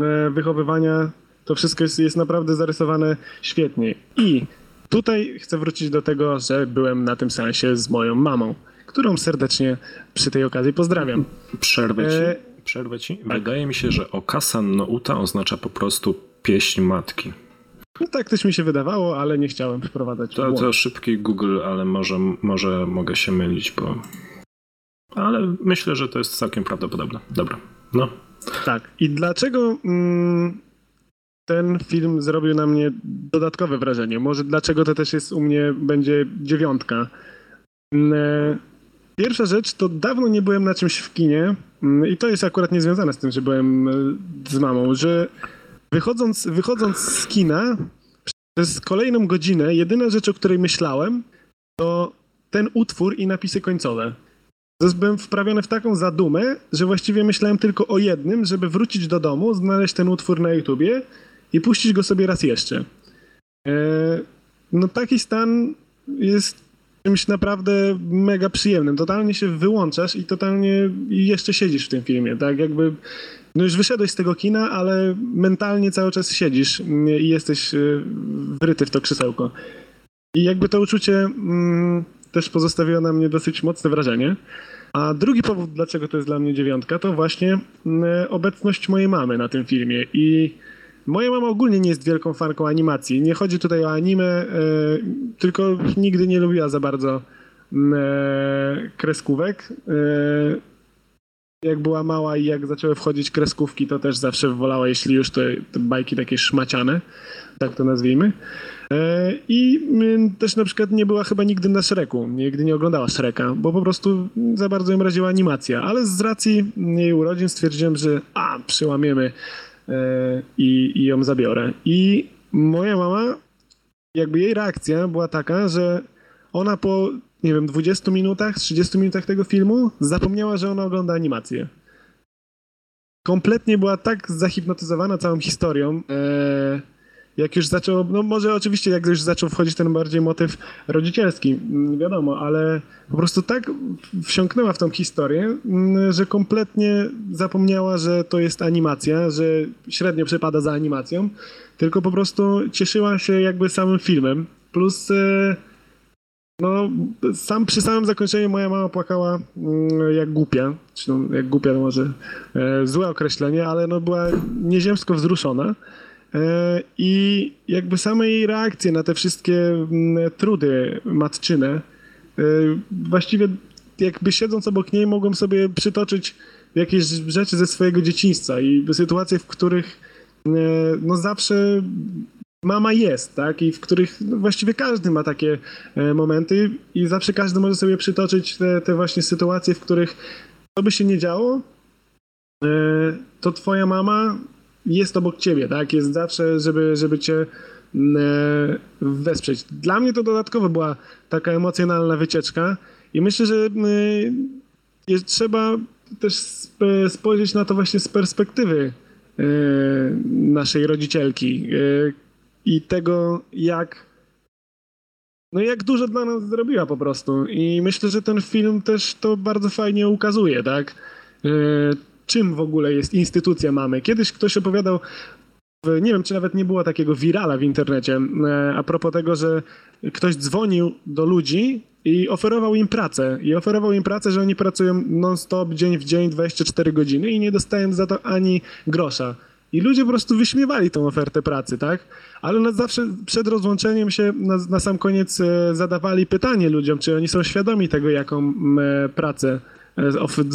e, wychowywania, to wszystko jest, jest naprawdę zarysowane świetnie. I tutaj chcę wrócić do tego, że byłem na tym seansie z moją mamą, którą serdecznie przy tej okazji pozdrawiam. Przerwę ci. E, Przerwę ci. Wydaje mi się, że Okasan no Uta oznacza po prostu pieśń matki. No tak też mi się wydawało, ale nie chciałem wprowadzać To, to szybki Google, ale może, może mogę się mylić, bo. Ale myślę, że to jest całkiem prawdopodobne. Dobra. No. Tak. I dlaczego mm, ten film zrobił na mnie dodatkowe wrażenie. Może dlaczego to też jest u mnie, będzie dziewiątka. Mm, e, Pierwsza rzecz, to dawno nie byłem na czymś w kinie mm, i to jest akurat niezwiązane z tym, że byłem e, z mamą, że wychodząc, wychodząc z kina przez kolejną godzinę, jedyna rzecz, o której myślałem, to ten utwór i napisy końcowe. Byłem wprawiony w taką zadumę, że właściwie myślałem tylko o jednym, żeby wrócić do domu, znaleźć ten utwór na YouTubie i puścić go sobie raz jeszcze. E, no taki stan jest czymś naprawdę mega przyjemnym. Totalnie się wyłączasz i totalnie jeszcze siedzisz w tym filmie, tak jakby no już wyszedłeś z tego kina, ale mentalnie cały czas siedzisz i jesteś e, wryty w to krzesełko. I jakby to uczucie mm, też pozostawiło na mnie dosyć mocne wrażenie. A drugi powód, dlaczego to jest dla mnie dziewiątka, to właśnie mm, obecność mojej mamy na tym filmie. I moja mama ogólnie nie jest wielką fanką animacji. Nie chodzi tutaj o anime, e, tylko nigdy nie lubiła za bardzo e, kreskówek. E, jak była mała i jak zaczęły wchodzić kreskówki, to też zawsze wolała, jeśli już te, te bajki takie szmaciane, tak to nazwijmy. I też na przykład nie była chyba nigdy na Shreku, nigdy nie oglądała Shreka, bo po prostu za bardzo ją raziła animacja. Ale z racji jej urodzin stwierdziłem, że a, przyłamiemy i, i ją zabiorę. I moja mama, jakby jej reakcja była taka, że ona po, nie wiem, 20 minutach, 30 minutach tego filmu zapomniała, że ona ogląda animację. Kompletnie była tak zahipnotyzowana całą historią. E, jak już zaczął, no może oczywiście jak już zaczął wchodzić ten bardziej motyw rodzicielski, mm, wiadomo, ale po prostu tak wsiąknęła w tą historię, mm, że kompletnie zapomniała, że to jest animacja, że średnio przepada za animacją, tylko po prostu cieszyła się jakby samym filmem, plus e, no, sam przy samym zakończeniu moja mama płakała mm, jak głupia, czy no, jak głupia może e, złe określenie, ale no była nieziemsko wzruszona. E, I jakby same jej reakcje na te wszystkie mm, trudy matczyne, e, właściwie jakby siedząc obok niej mogłem sobie przytoczyć jakieś rzeczy ze swojego dzieciństwa i sytuacje, w których e, no zawsze mama jest, tak? I w których no właściwie każdy ma takie momenty i zawsze każdy może sobie przytoczyć te, te właśnie sytuacje, w których co by się nie działo, to twoja mama jest obok ciebie, tak? Jest zawsze, żeby, żeby cię mm, e, wesprzeć. Dla mnie to dodatkowo była taka emocjonalna wycieczka i myślę, że mm, jest, trzeba też spojrzeć na to właśnie z perspektywy e, naszej rodzicielki e, i tego, jak no jak dużo dla nas zrobiła po prostu. I myślę, że ten film też to bardzo fajnie ukazuje, tak? Czym w ogóle jest instytucja mamy. Kiedyś ktoś opowiadał, nie wiem, czy nawet nie było takiego wirala w internecie, e, a propos tego, że ktoś dzwonił do ludzi i oferował im pracę. I oferował im pracę, że oni pracują non-stop, dzień w dzień, 24 godziny i nie dostają za to ani grosza. I ludzie po prostu wyśmiewali tą ofertę pracy, tak? Ale na zawsze przed rozłączeniem się na, na sam koniec e, zadawali pytanie ludziom, czy oni są świadomi tego, jaką e, pracę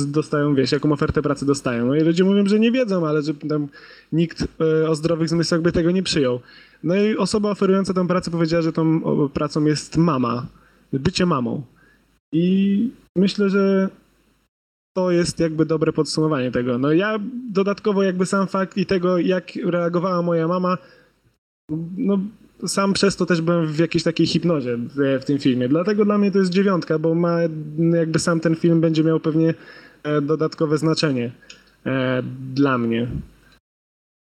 dostają, wiesz, jaką ofertę pracy dostają. No i ludzie mówią, że nie wiedzą, ale że tam nikt e, o zdrowych zmysłach by tego nie przyjął. No i osoba oferująca tę pracę powiedziała, że tą pracą jest mama, bycie mamą. I myślę, że to jest jakby dobre podsumowanie tego. No ja dodatkowo jakby sam fakt i tego, jak reagowała moja mama, no sam przez to też byłem w jakiejś takiej hipnozie w, w, tym filmie. Dlatego dla mnie to jest dziewiątka, bo ma jakby sam ten film będzie miał pewnie e, dodatkowe znaczenie e, dla mnie.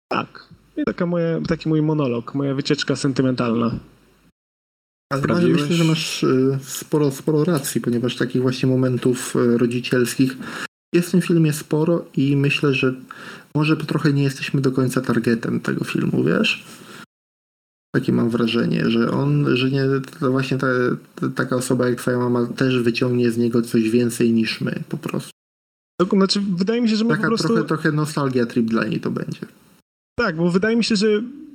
Tak. I taka moja, taki mój monolog, moja wycieczka sentymentalna. Ale myślę, że masz e, sporo, sporo racji, ponieważ takich właśnie momentów e, rodzicielskich jest w tym filmie sporo i myślę, że może trochę nie jesteśmy do końca targetem tego filmu, wiesz? Takie mam wrażenie, że on, że nie, to właśnie ta, taka osoba jak twoja mama też wyciągnie z niego coś więcej niż my po prostu. Znaczy, wydaje mi się, że my Taka po prostu... trochę, trochę nostalgia trip dla niej to będzie. Tak, bo wydaje mi się, że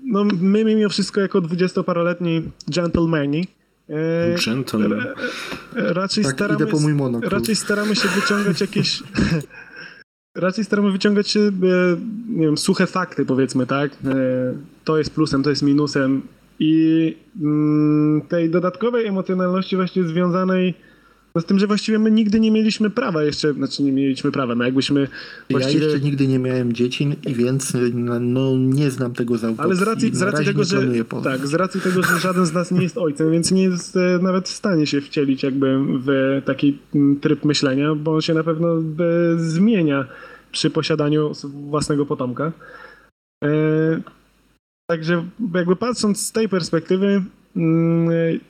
no, my mimo wszystko jako dwudziestoparoletni gentlemani e, Gentleman. E, raczej, tak, staramy, idę po mój monokul. raczej staramy się wyciągać jakieś raczej staramy wyciągać e, nie wiem, suche fakty powiedzmy, tak? E, to jest plusem, to jest minusem i mm, tej dodatkowej emocjonalności właśnie związanej no z tym, że właściwie my nigdy nie mieliśmy prawa jeszcze, znaczy nie mieliśmy prawa, no jakbyśmy właściwie... Ja jeszcze nigdy nie miałem dzieci i więc no, no nie znam tego z Ale z racji, z racji tego, że tak, z racji tego, że żaden z nas nie jest ojcem, więc nie jest e, nawet w stanie się wcielić jakby w taki tryb myślenia, bo on się na pewno e, zmienia przy posiadaniu własnego potomka. E, także jakby patrząc z tej perspektywy,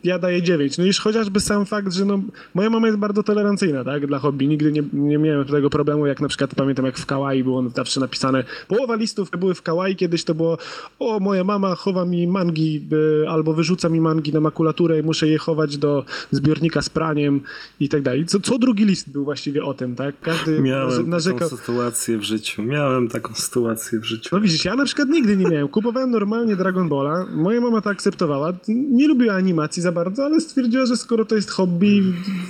ja daję 9. No już chociażby sam fakt, że no, moja mama jest bardzo tolerancyjna, tak, dla hobby. Nigdy nie, nie miałem tego problemu, jak na przykład pamiętam, jak w kawaii było zawsze napisane, połowa listów były w kawaii, kiedyś to było, o, moja mama chowa mi mangi, by, albo wyrzuca mi mangi na makulaturę i muszę je chować do zbiornika z praniem i tak dalej. Co, co drugi list był właściwie o tym, tak? Każdy miałem narzekał... taką sytuację w życiu, miałem taką sytuację w życiu. No widzisz, ja na przykład nigdy nie miałem. Kupowałem normalnie Dragon Balla, moja mama to akceptowała, nie lubiła animacji za bardzo, ale stwierdziła, że skoro to jest hobby,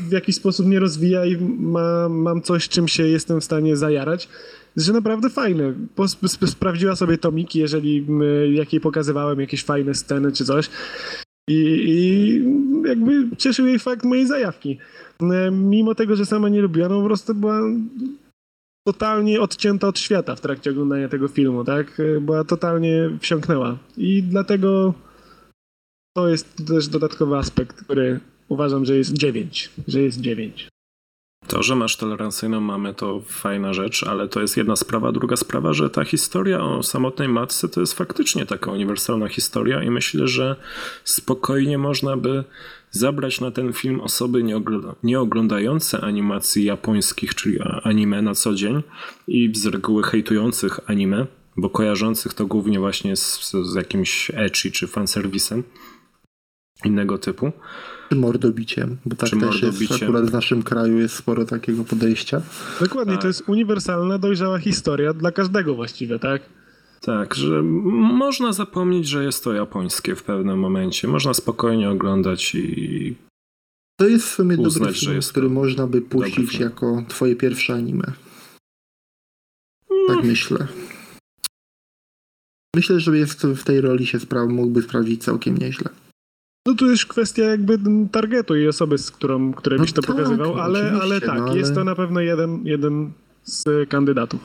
w jakiś sposób mnie rozwija i ma, mam coś, czym się jestem w stanie zajarać, że naprawdę fajne. Sp sprawdziła sobie tomiki, jeżeli jak jej pokazywałem jakieś fajne sceny czy coś. I, I, jakby cieszył jej fakt mojej zajawki. Mimo tego, że sama nie lubiła, no po prostu była totalnie odcięta od świata w trakcie oglądania tego filmu, tak? Była totalnie wsiąknęła. I dlatego to jest też dodatkowy aspekt, który uważam, że jest 9, że jest 9. To, że masz tolerancyjną mamę, to fajna rzecz, ale to jest jedna sprawa. Druga sprawa, że ta historia o samotnej matce to jest faktycznie taka uniwersalna historia i myślę, że spokojnie można by zabrać na ten film osoby nie oglądające animacji japońskich, czyli anime na co dzień i z reguły hejtujących anime, bo kojarzących to głównie właśnie z, z jakimś ecchi czy fanserwisem innego typu. Czy mordobiciem, bo tak Czy też mordobiciem. jest, akurat w naszym kraju jest sporo takiego podejścia. Dokładnie, tak. to jest uniwersalna, dojrzała historia dla każdego właściwie, tak? Tak, że można zapomnieć, że jest to japońskie w pewnym momencie. Można spokojnie oglądać i. To jest w sumie uznać, dobry film, który można by puścić jako twoje pierwsze anime. Tak no. myślę. Myślę, że jest w tej roli się spra- mógłby sprawdzić całkiem nieźle. No to już kwestia jakby targetu i osoby, z którą, której no byś to tak, pokazywał, ale, ale tak, no ale... jest to na pewno jeden, jeden z kandydatów.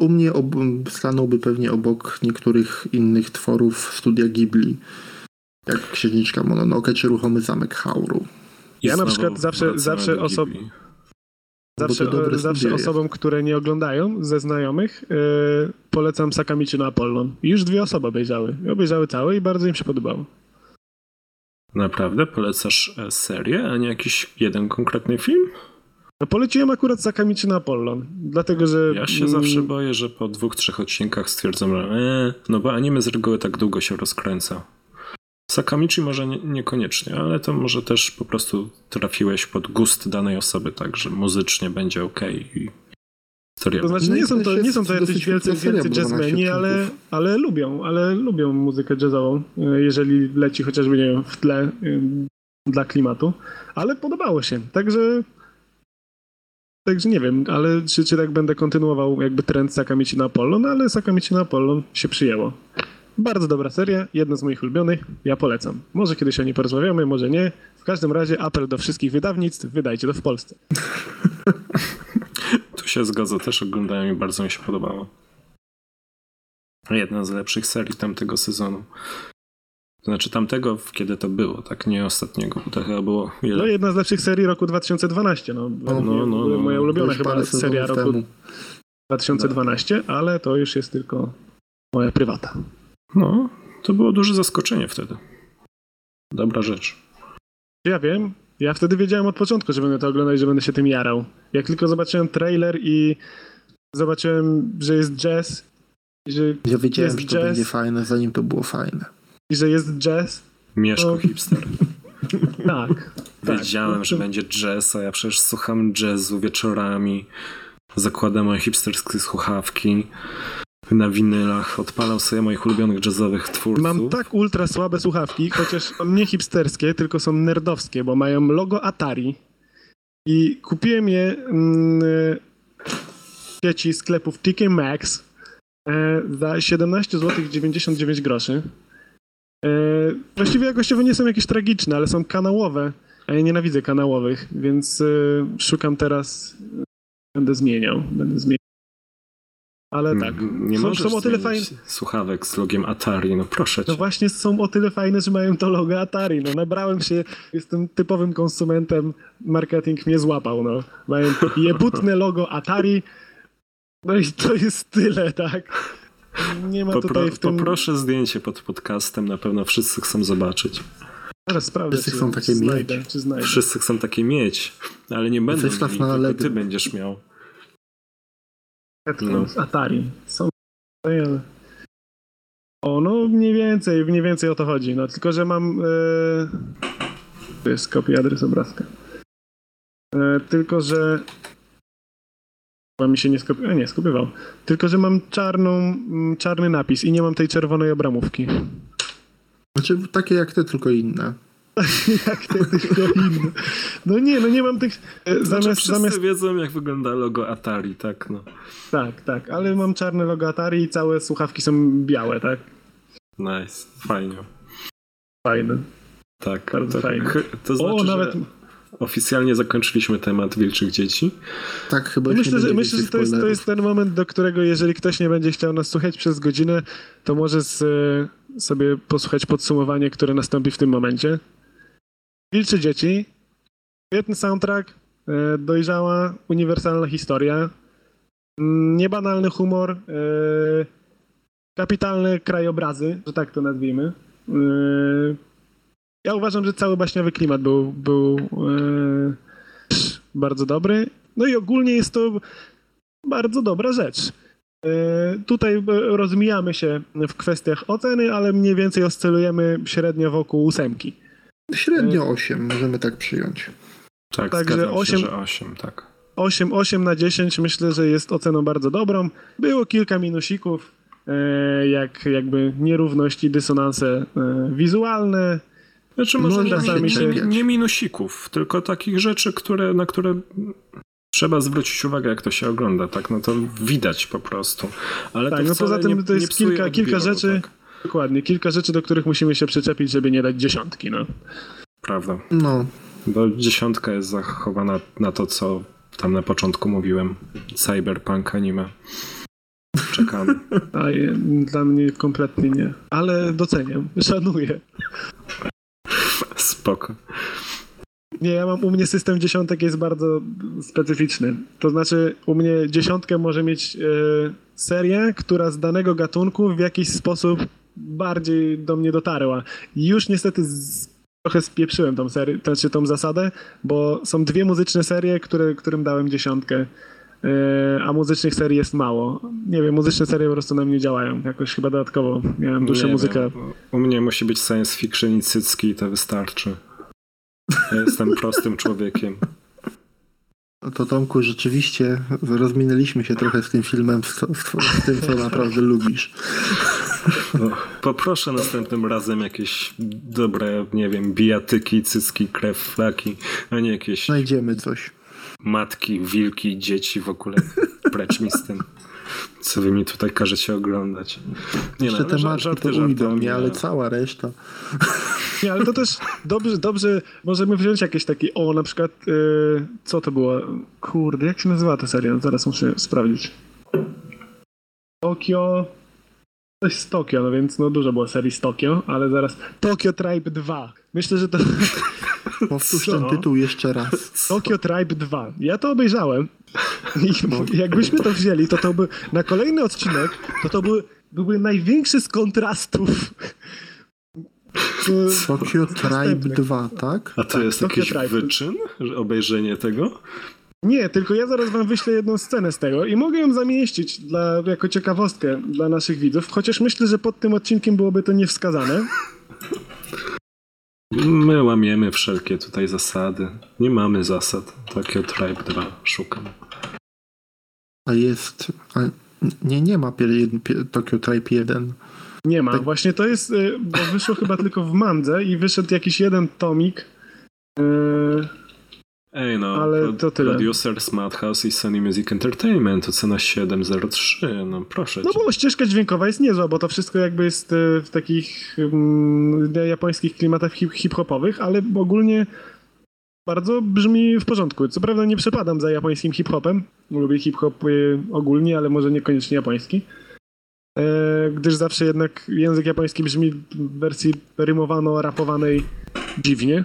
U mnie ob stanąłby pewnie obok niektórych innych tworów studia Ghibli, jak Księżniczka Mononoke czy Ruchomy Zamek Hauru. Ja na przykład zawsze, zawsze osobom Zawsze, zawsze osobom, które nie oglądają ze znajomych, yy, polecam Sakamichi na Apollon. Już dwie osoby obejrzały. Obejrzały całe i bardzo im się podobało. Naprawdę? Polecasz e, serię, a nie jakiś jeden konkretny film? No poleciłem akurat Sakamichi na Apollon, dlatego że... Ja się mm, zawsze boję, że po dwóch, trzech odcinkach stwierdzam, że ee, no bo anime z reguły tak długo się rozkręca. Sakamichi może nie, niekoniecznie, ale to może też po prostu trafiłeś pod gust danej osoby, tak, że muzycznie będzie ok i historia. To znaczy nie są to, nie są to jacyś wielcy, wielcy jazzmeni, ale, ale lubią, ale lubią muzykę jazzową, e, jeżeli leci chociażby, nie wiem, w tle e, dla klimatu, ale podobało się, także Także nie wiem, ale czy, czy tak będę kontynuował jakby trend Sakamichi na Apollon, no ale Sakamichi na Apollon się przyjęło. Bardzo dobra seria, jedna z moich ulubionych, ja polecam. Może kiedyś o niej porozmawiamy, może nie. W każdym razie apel do wszystkich wydawnictw, wydajcie to w Polsce. tu się zgodzę, też oglądałem i bardzo mi się podobało. Jedna z lepszych serii tamtego sezonu. To znaczy tamtego, kiedy to było, tak? Nie ostatniego, bo to chyba było ile? No jedna z lepszych serii roku 2012. No, no, no, no, no moja ulubiona chyba seria roku temu. 2012, ale to już jest tylko moja prywata. No, to było duże zaskoczenie wtedy. Dobra rzecz. Ja wiem. Ja wtedy wiedziałem od początku, że będę to oglądać, że będę się tym jarał. Jak tylko zobaczyłem trailer i zobaczyłem, że jest jazz, że ja wiedziałem, jest że to jazz, będzie fajne, zanim to było fajne. I że jest jazz. Mieszko to... hipster. tak. Wiedziałem, tak. że będzie jazz, a ja przecież słucham jazzu wieczorami. Zakładam moje hipsterskie słuchawki na winylach, odpalał sobie moich ulubionych jazzowych twórców. Mam tak ultra słabe słuchawki, chociaż są nie hipsterskie, tylko są nerdowskie, bo mają logo Atari i kupiłem je mm, w sieci sklepów TK Maxx e, za 17 zł 99 groszy. E, właściwie jakościowo nie są jakieś tragiczne, ale są kanałowe, a ja nienawidzę kanałowych, więc e, szukam teraz, będę zmieniał, będę zmieniał. Ale tak, Nie są, możesz są o tyle fajne. słuchawek z logiem Atari, no proszę cię. No właśnie są o tyle fajne, że mają to logo Atari. No nabrałem się, jestem typowym konsumentem, marketing mnie złapał, no. Mają jebutne logo Atari, no i to jest tyle, tak? Nie ma Popro- tutaj w tym... Poproszę zdjęcie pod podcastem, na pewno wszyscy chcą zobaczyć. Zaraz sprawdzę, Wszyscy chcą takie znajdę, mieć. znajdę. Wszyscy chcą takie mieć, ale nie będą Wystaw mieli, na Allegro. ty będziesz miał. Headphones Atari. Są... O, no mniej więcej, mniej więcej o to chodzi. No tylko, że mam... E... To jest kopia adres obrazka. E, tylko, że... Chyba mi się nie skopiował. Nie, skopiował. Tylko, że mam czarną, mm, czarny napis i nie mam tej czerwonej obramówki. Znaczy takie jak te, tylko inne. Jak te tylko inne. No nie, no nie mam tych... e, Znaczy, Zamiast, wszyscy zamiast wiedzą, jak wygląda logo Atari, tak no. Tak, tak, ale mam czarne logo Atari i całe słuchawki są białe, tak? Nice, fajnie. Fajne. Tak, Bardzo ch- to znaczy, o, nawet... że oficjalnie zakończyliśmy temat wilczych dzieci. Tak, chyba już nie Myślę, że, myślę, że to jest, to jest ten moment, do którego jeżeli ktoś nie będzie chciał nas słuchać przez godzinę, to może z, e, sobie posłuchać podsumowanie, które nastąpi w tym momencie. Wilczy dzieci, świetny soundtrack, e, dojrzała, uniwersalna historia, mm, niebanalny humor, e, kapitalne krajobrazy, że tak to nazwijmy. E, ja uważam, że cały baśniowy klimat był, był bardzo dobry. No i ogólnie jest to bardzo dobra rzecz. Tutaj rozmijamy się w kwestiach oceny, ale mniej więcej oscylujemy średnio wokół ósemki. Średnio 8, możemy tak przyjąć. Tak, Także zgadzam osiem- się, że 8, tak. 8, 8 na 10 myślę, że jest oceną bardzo dobrą. Było kilka minusików, e, jak jakby nierówności, dysonanse e, wizualne. Znaczy może Można nie, czasami nie, się- nie, nie minusików, tylko takich rzeczy, które, na które trzeba zwrócić uwagę, jak to się ogląda, tak? No to widać po prostu. Ale Tak, to no poza tym nie, to jest kilka- kilka rzeczy. Tak? Dokładnie, kilka rzeczy, do których musimy się przyczepić, żeby nie dać dziesiątki. No. Prawda. No, Bo dziesiątka jest zachowana na to, co tam na początku mówiłem. Cyberpunk anime. Czekamy. A je, dla mnie kompletnie nie. Ale doceniam, szanuję. Spoko. Nie, ja mam u mnie system dziesiątek jest bardzo specyficzny. To znaczy, u mnie dziesiątkę może mieć e, serię, która z danego gatunku w jakiś sposób bardziej do mnie dotarła. Już niestety z, trochę spieprzyłem tą serię, to znaczy tą zasadę, bo są dwie muzyczne serie, które, którym dałem dziesiątkę. e, A muzycznych serii jest mało. Nie wiem, muzyczne serie po prostu na mnie działają. Jakoś chyba dodatkowo miałem dłuższą Nie muzykę. wiem, u mnie musi być science fiction i cycki i to wystarczy. Ja jestem prostym człowiekiem. To Tomku, rzeczywiście rozminęliśmy się trochę z tym filmem, z, z, tym, co naprawdę lubisz. No, poproszę następnym razem jakieś dobre, nie wiem, bijatyki, cycki, krew, flaki, a nie jakieś Znajdziemy coś. matki, wilki, dzieci w ogóle. Precz mi z tym. Co wy mi tutaj każecie oglądać. Nie Jeszcze no, te żarty to ujdą, nie, ale cała reszta. Nie, ale to też dobrze, dobrze możemy wziąć jakieś takie, o na przykład, y, co to było? Kurde, jak się nazywa ta seria? Zaraz muszę sprawdzić. Tokio... Coś z Tokio, no więc no dużo było serii z Tokio, ale zaraz... Tokio Tribe 2. Myślę, że to... Powtórz ten tytuł jeszcze raz. Tokio Tribe 2. Ja to obejrzałem. I jakbyśmy to wzięli, to to by na kolejny odcinek, to to by, byłby największy z kontrastów. To- Tokyo Tribe Następny. 2, tak? A to Tak, jest Tokyo jakiś Tribe. wyczyn? Obejrzenie tego? Nie, tylko ja zaraz wam wyślę jedną scenę z tego i mogę ją zamieścić dla, jako ciekawostkę dla naszych widzów, chociaż myślę, że pod tym odcinkiem byłoby to niewskazane. My łamiemy wszelkie tutaj zasady. Nie mamy zasad. Tokyo Tribe 2 szukam. A jest... A, nie, nie ma pier, pier, Tokyo Tribe 1. Nie ma, Tak. właśnie to jest, y, bo wyszło chyba tylko w Mandze i wyszedł jakiś jeden tomik. y, Ej no, Ale pro- to tyle. I Sony Music Entertainment, ocena 7.03, no proszę No cię. bo ścieżka dźwiękowa jest niezła, bo to wszystko jakby jest e, w takich mm, japońskich klimatach hip- hip-hopowych, ale ogólnie bardzo brzmi w porządku. Co prawda nie przepadam za japońskim hip-hopem. Lubię hip-hop e, ogólnie, ale może niekoniecznie japoński. E, gdyż zawsze jednak język japoński brzmi w wersji rymowano-rapowanej dziwnie.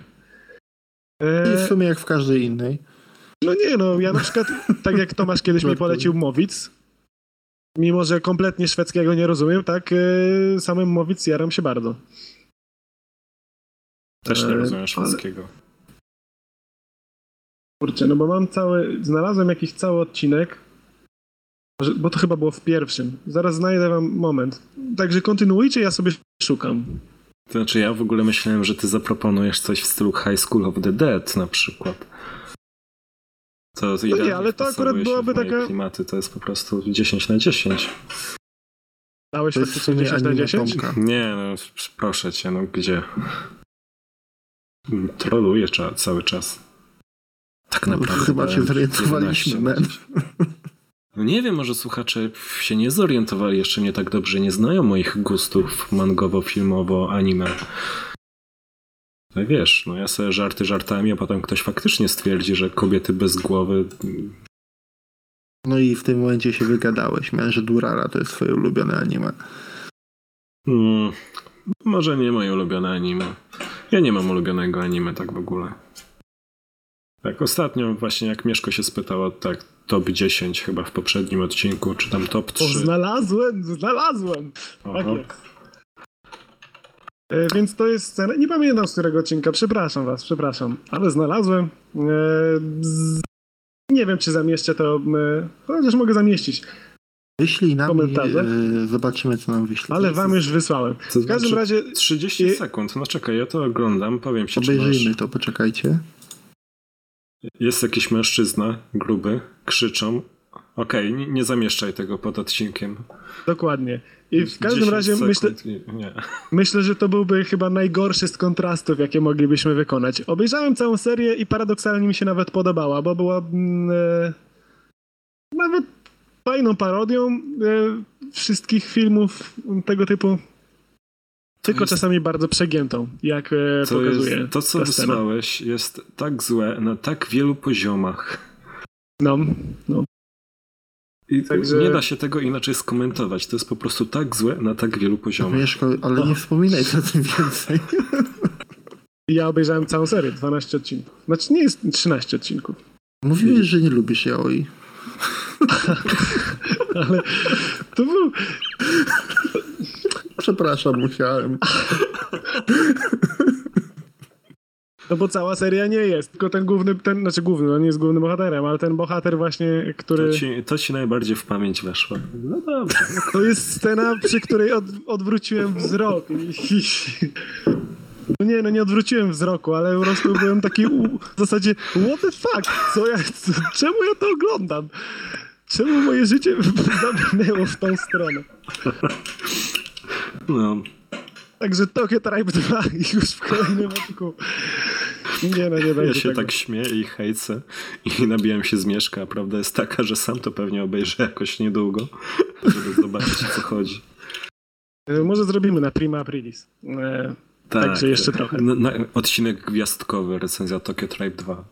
E, I w sumie jak w każdej innej. no nie, no ja na przykład, tak jak Tomasz kiedyś mi polecił Mowic, mimo że kompletnie szwedzkiego nie rozumiem, tak e, samym Mowic jaram się bardzo. Też nie e, rozumiem ale- szwedzkiego. Kurczę, no bo mam cały, znalazłem jakiś cały odcinek, bo to chyba było w pierwszym. Zaraz znajdę wam moment. Także kontynuujcie, ja sobie szukam. To znaczy ja w ogóle myślałem, że ty zaproponujesz coś w stylu High School of the Dead na przykład. To No nie, ale to akurat się byłaby taka- klimaty, to jest po prostu 10 na 10. Dałeś To jest w faktycznie sumie 10 na anime 10? Tomka. Nie, no proszę cię, no gdzie? Troluję cza- cały czas. Tak naprawdę. Chyba cię dałem zorientowaliśmy, 11 na men. 10. No nie wiem, może słuchacze się nie zorientowali jeszcze nie tak dobrze, nie znają moich gustów mangowo, filmowo, anime. No wiesz, no ja sobie żarty żartami, a potem ktoś faktycznie stwierdzi, że kobiety bez głowy... No i w tym momencie się wygadałeś, miałem, że Durara to jest twoje ulubione anime. Hmm, może nie moje ulubione anime. Ja nie mam ulubionego anime tak w ogóle. Tak, ostatnio właśnie jak Mieszko się spytała, tak, top 10 chyba w poprzednim odcinku, czy tam top O, 3. znalazłem, znalazłem! Tak Aha. jest. E, Więc to jest scena. Nie pamiętam z którego odcinka, przepraszam was, przepraszam, ale znalazłem. E, z... Nie wiem, czy zamieszczę to, e, chociaż mogę zamieścić, Wyślij nam Komentarze? e, zobaczymy, co nam wyślij. ale wam już wysłałem. To W każdym znaczy razie 30 I- sekund, no czekaj, ja to oglądam, powiem ci, czy masz... Obejrzyjmy to, poczekajcie. Jest jakiś mężczyzna, gruby, krzyczą. Okej, nie, nie zamieszczaj tego pod odcinkiem. dokładnie. I w każdym 10 razie myślę, Nie. myślę, że to byłby chyba najgorszy z kontrastów, jakie moglibyśmy wykonać. Obejrzałem całą serię i paradoksalnie mi się nawet podobała, bo była mm, e, nawet fajną parodią e, wszystkich filmów tego typu. Tylko jest- czasami bardzo przegiętą, jak e, To, pokazuje jest, to co ta scena. wysłałeś, jest tak złe na tak wielu poziomach. No, no. I Także- nie da się tego inaczej skomentować. To jest po prostu tak złe na tak wielu poziomach. Mieszko, ale nie wspominaj o tym więcej. Ja obejrzałem całą serię, 12 odcinków. Znaczy nie jest 13 odcinków, Mówiłeś, że nie lubisz yaoi. ale to był... Przepraszam, musiałem. No bo cała seria nie jest, tylko ten główny, ten, znaczy główny, on nie jest głównym bohaterem, ale ten bohater właśnie, który... To ci, to ci najbardziej w pamięć weszło. No dobrze. To jest scena, przy której od, odwróciłem wzrok i, i... No nie, no nie odwróciłem wzroku, ale po prostu byłem taki u, w zasadzie what the fuck, co ja, co, czemu ja to oglądam? Czemu moje życie zabrnęło w tą stronę? No. Także Tokyo Tribe 2 już w kolejnym odcinku. Nie no, nie Ja będzie się tego. tak śmieję i hejcę i nabijam się z Mieszka. a Prawda jest taka, że sam to pewnie obejrzę jakoś niedługo, żeby zobaczyć o co chodzi. E, Może zrobimy na Prima Aprilis. E, Także jeszcze trochę. Na, na, odcinek gwiazdkowy, recenzja Tokyo Tribe 2.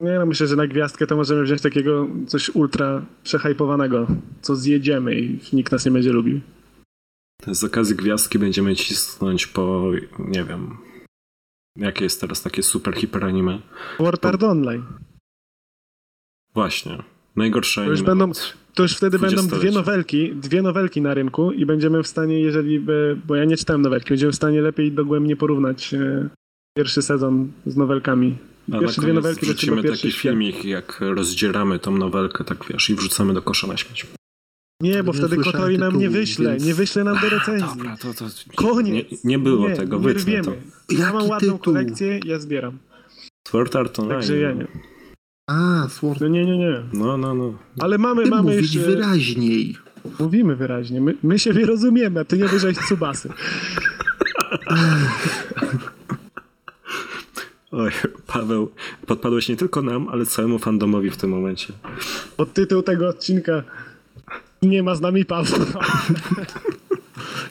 Nie no, myślę, że na gwiazdkę to możemy wziąć takiego coś ultra przehypowanego, co zjedziemy i nikt nas nie będzie lubił. Z okazji gwiazdki będziemy cisnąć po, nie wiem, jakie jest teraz takie super hiper anime. War Art Online. Właśnie. Najgorsze To już anime. będą, to już wtedy będą dwie nowelki, dwie nowelki na rynku i będziemy w stanie, jeżeli by, bo ja nie czytałem nowelki, będziemy w stanie lepiej dogłębnie porównać e, pierwszy sezon z nowelkami. A Pierwsze dwie nowelki wrzucimy taki świat. filmik, jak rozdzieramy tą nowelkę, tak wiesz, i wrzucamy do kosza na śmieć. Nie, bo Nie wtedy Kotori nam nie wyśle, więc- nie wyśle nam do recenzji. Dobra, to, to Koniec. Nie, nie było nie, tego, nie wytnę to. Ja mam ładną tytuł? kolekcję, ja zbieram. Sword Art Online. Także ja nie. A, Sword. No nie, nie, nie. No, no, no. Ale mamy, Ty mamy mówić już... wyraźniej. Mówimy wyraźnie. My, my siebie rozumiemy, a ty nie wyżej z subasy. Oj, Paweł, podpadłeś nie tylko nam, ale całemu fandomowi w tym momencie. Pod tytuł tego odcinka nie ma z nami Pawła.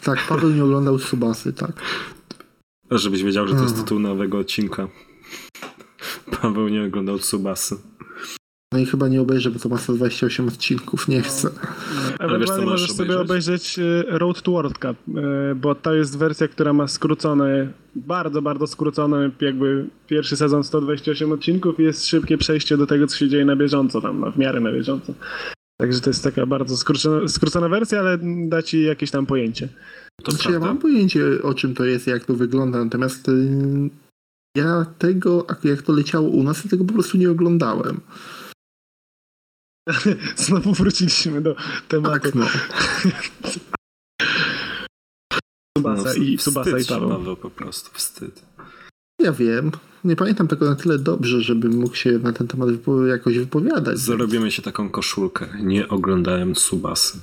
Tak, Paweł nie oglądał Subasy, tak. Żebyś wiedział, że to jest tytuł nowego odcinka. Paweł nie oglądał Tsubasy. No i chyba nie obejrzę, bo to ma 128 odcinków, nie chcę. Ewentualnie możesz możesz sobie obejrzeć? obejrzeć e, Road to World Cup, e, bo to jest wersja, która ma skrócone, bardzo, bardzo skrócone, jakby pierwszy sezon 128 odcinków i jest szybkie przejście do tego, co się dzieje na bieżąco tam, no, w miarę na bieżąco. Także to jest taka bardzo skrócona, skrócona wersja, ale da ci jakieś tam pojęcie. To Znaczy, ja mam pojęcie, o czym to jest, jak to wygląda, natomiast y, ja tego, jak to leciało u nas, ja tego po prostu nie oglądałem. Znowu wróciliśmy do tematu Tak, no. Subasa No, i Subasa i. Paweł, po prostu wstyd. Ja wiem. Nie pamiętam tego na tyle dobrze, żebym mógł się na ten temat wypo- jakoś wypowiadać. Zarobimy się taką koszulkę. Nie oglądałem Subasy.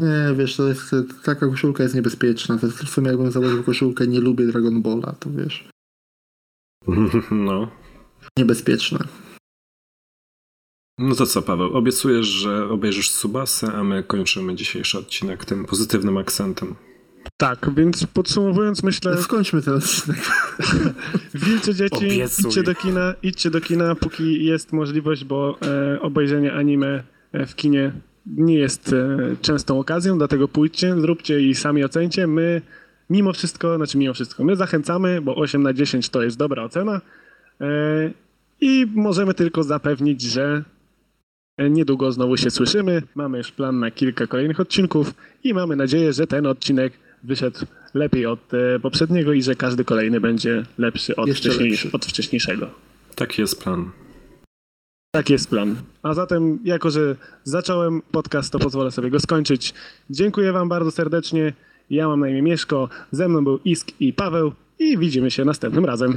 Nie, wiesz, to jest, taka koszulka jest niebezpieczna. To w sumie jakbym założył koszulkę nie lubię Dragon Balla, to wiesz, No. niebezpieczne. No to co, Paweł? Obiecujesz, że obejrzysz Subasę, a my kończymy dzisiejszy odcinek tym pozytywnym akcentem. Tak, więc podsumowując, myślę, Skończmy ten odcinek. wilcze dzieci, Obiecuj. idźcie do kina, idźcie do kina, póki jest możliwość, bo e, obejrzenie anime e, w kinie nie jest e, częstą okazją, dlatego pójdźcie, zróbcie i sami ocencie. My mimo wszystko, znaczy mimo wszystko, my zachęcamy, bo 8 na 10 to jest dobra ocena e, i możemy tylko zapewnić, że niedługo znowu się słyszymy. Mamy już plan na kilka kolejnych odcinków i mamy nadzieję, że ten odcinek wyszedł lepiej od e, poprzedniego i że każdy kolejny będzie lepszy od, lepszy. od wcześniejszego. Taki jest plan. Tak jest plan. A zatem, jako że zacząłem podcast, to pozwolę sobie go skończyć. Dziękuję Wam bardzo serdecznie. Ja mam na imię Mieszko, ze mną był Isk i Paweł i widzimy się następnym razem.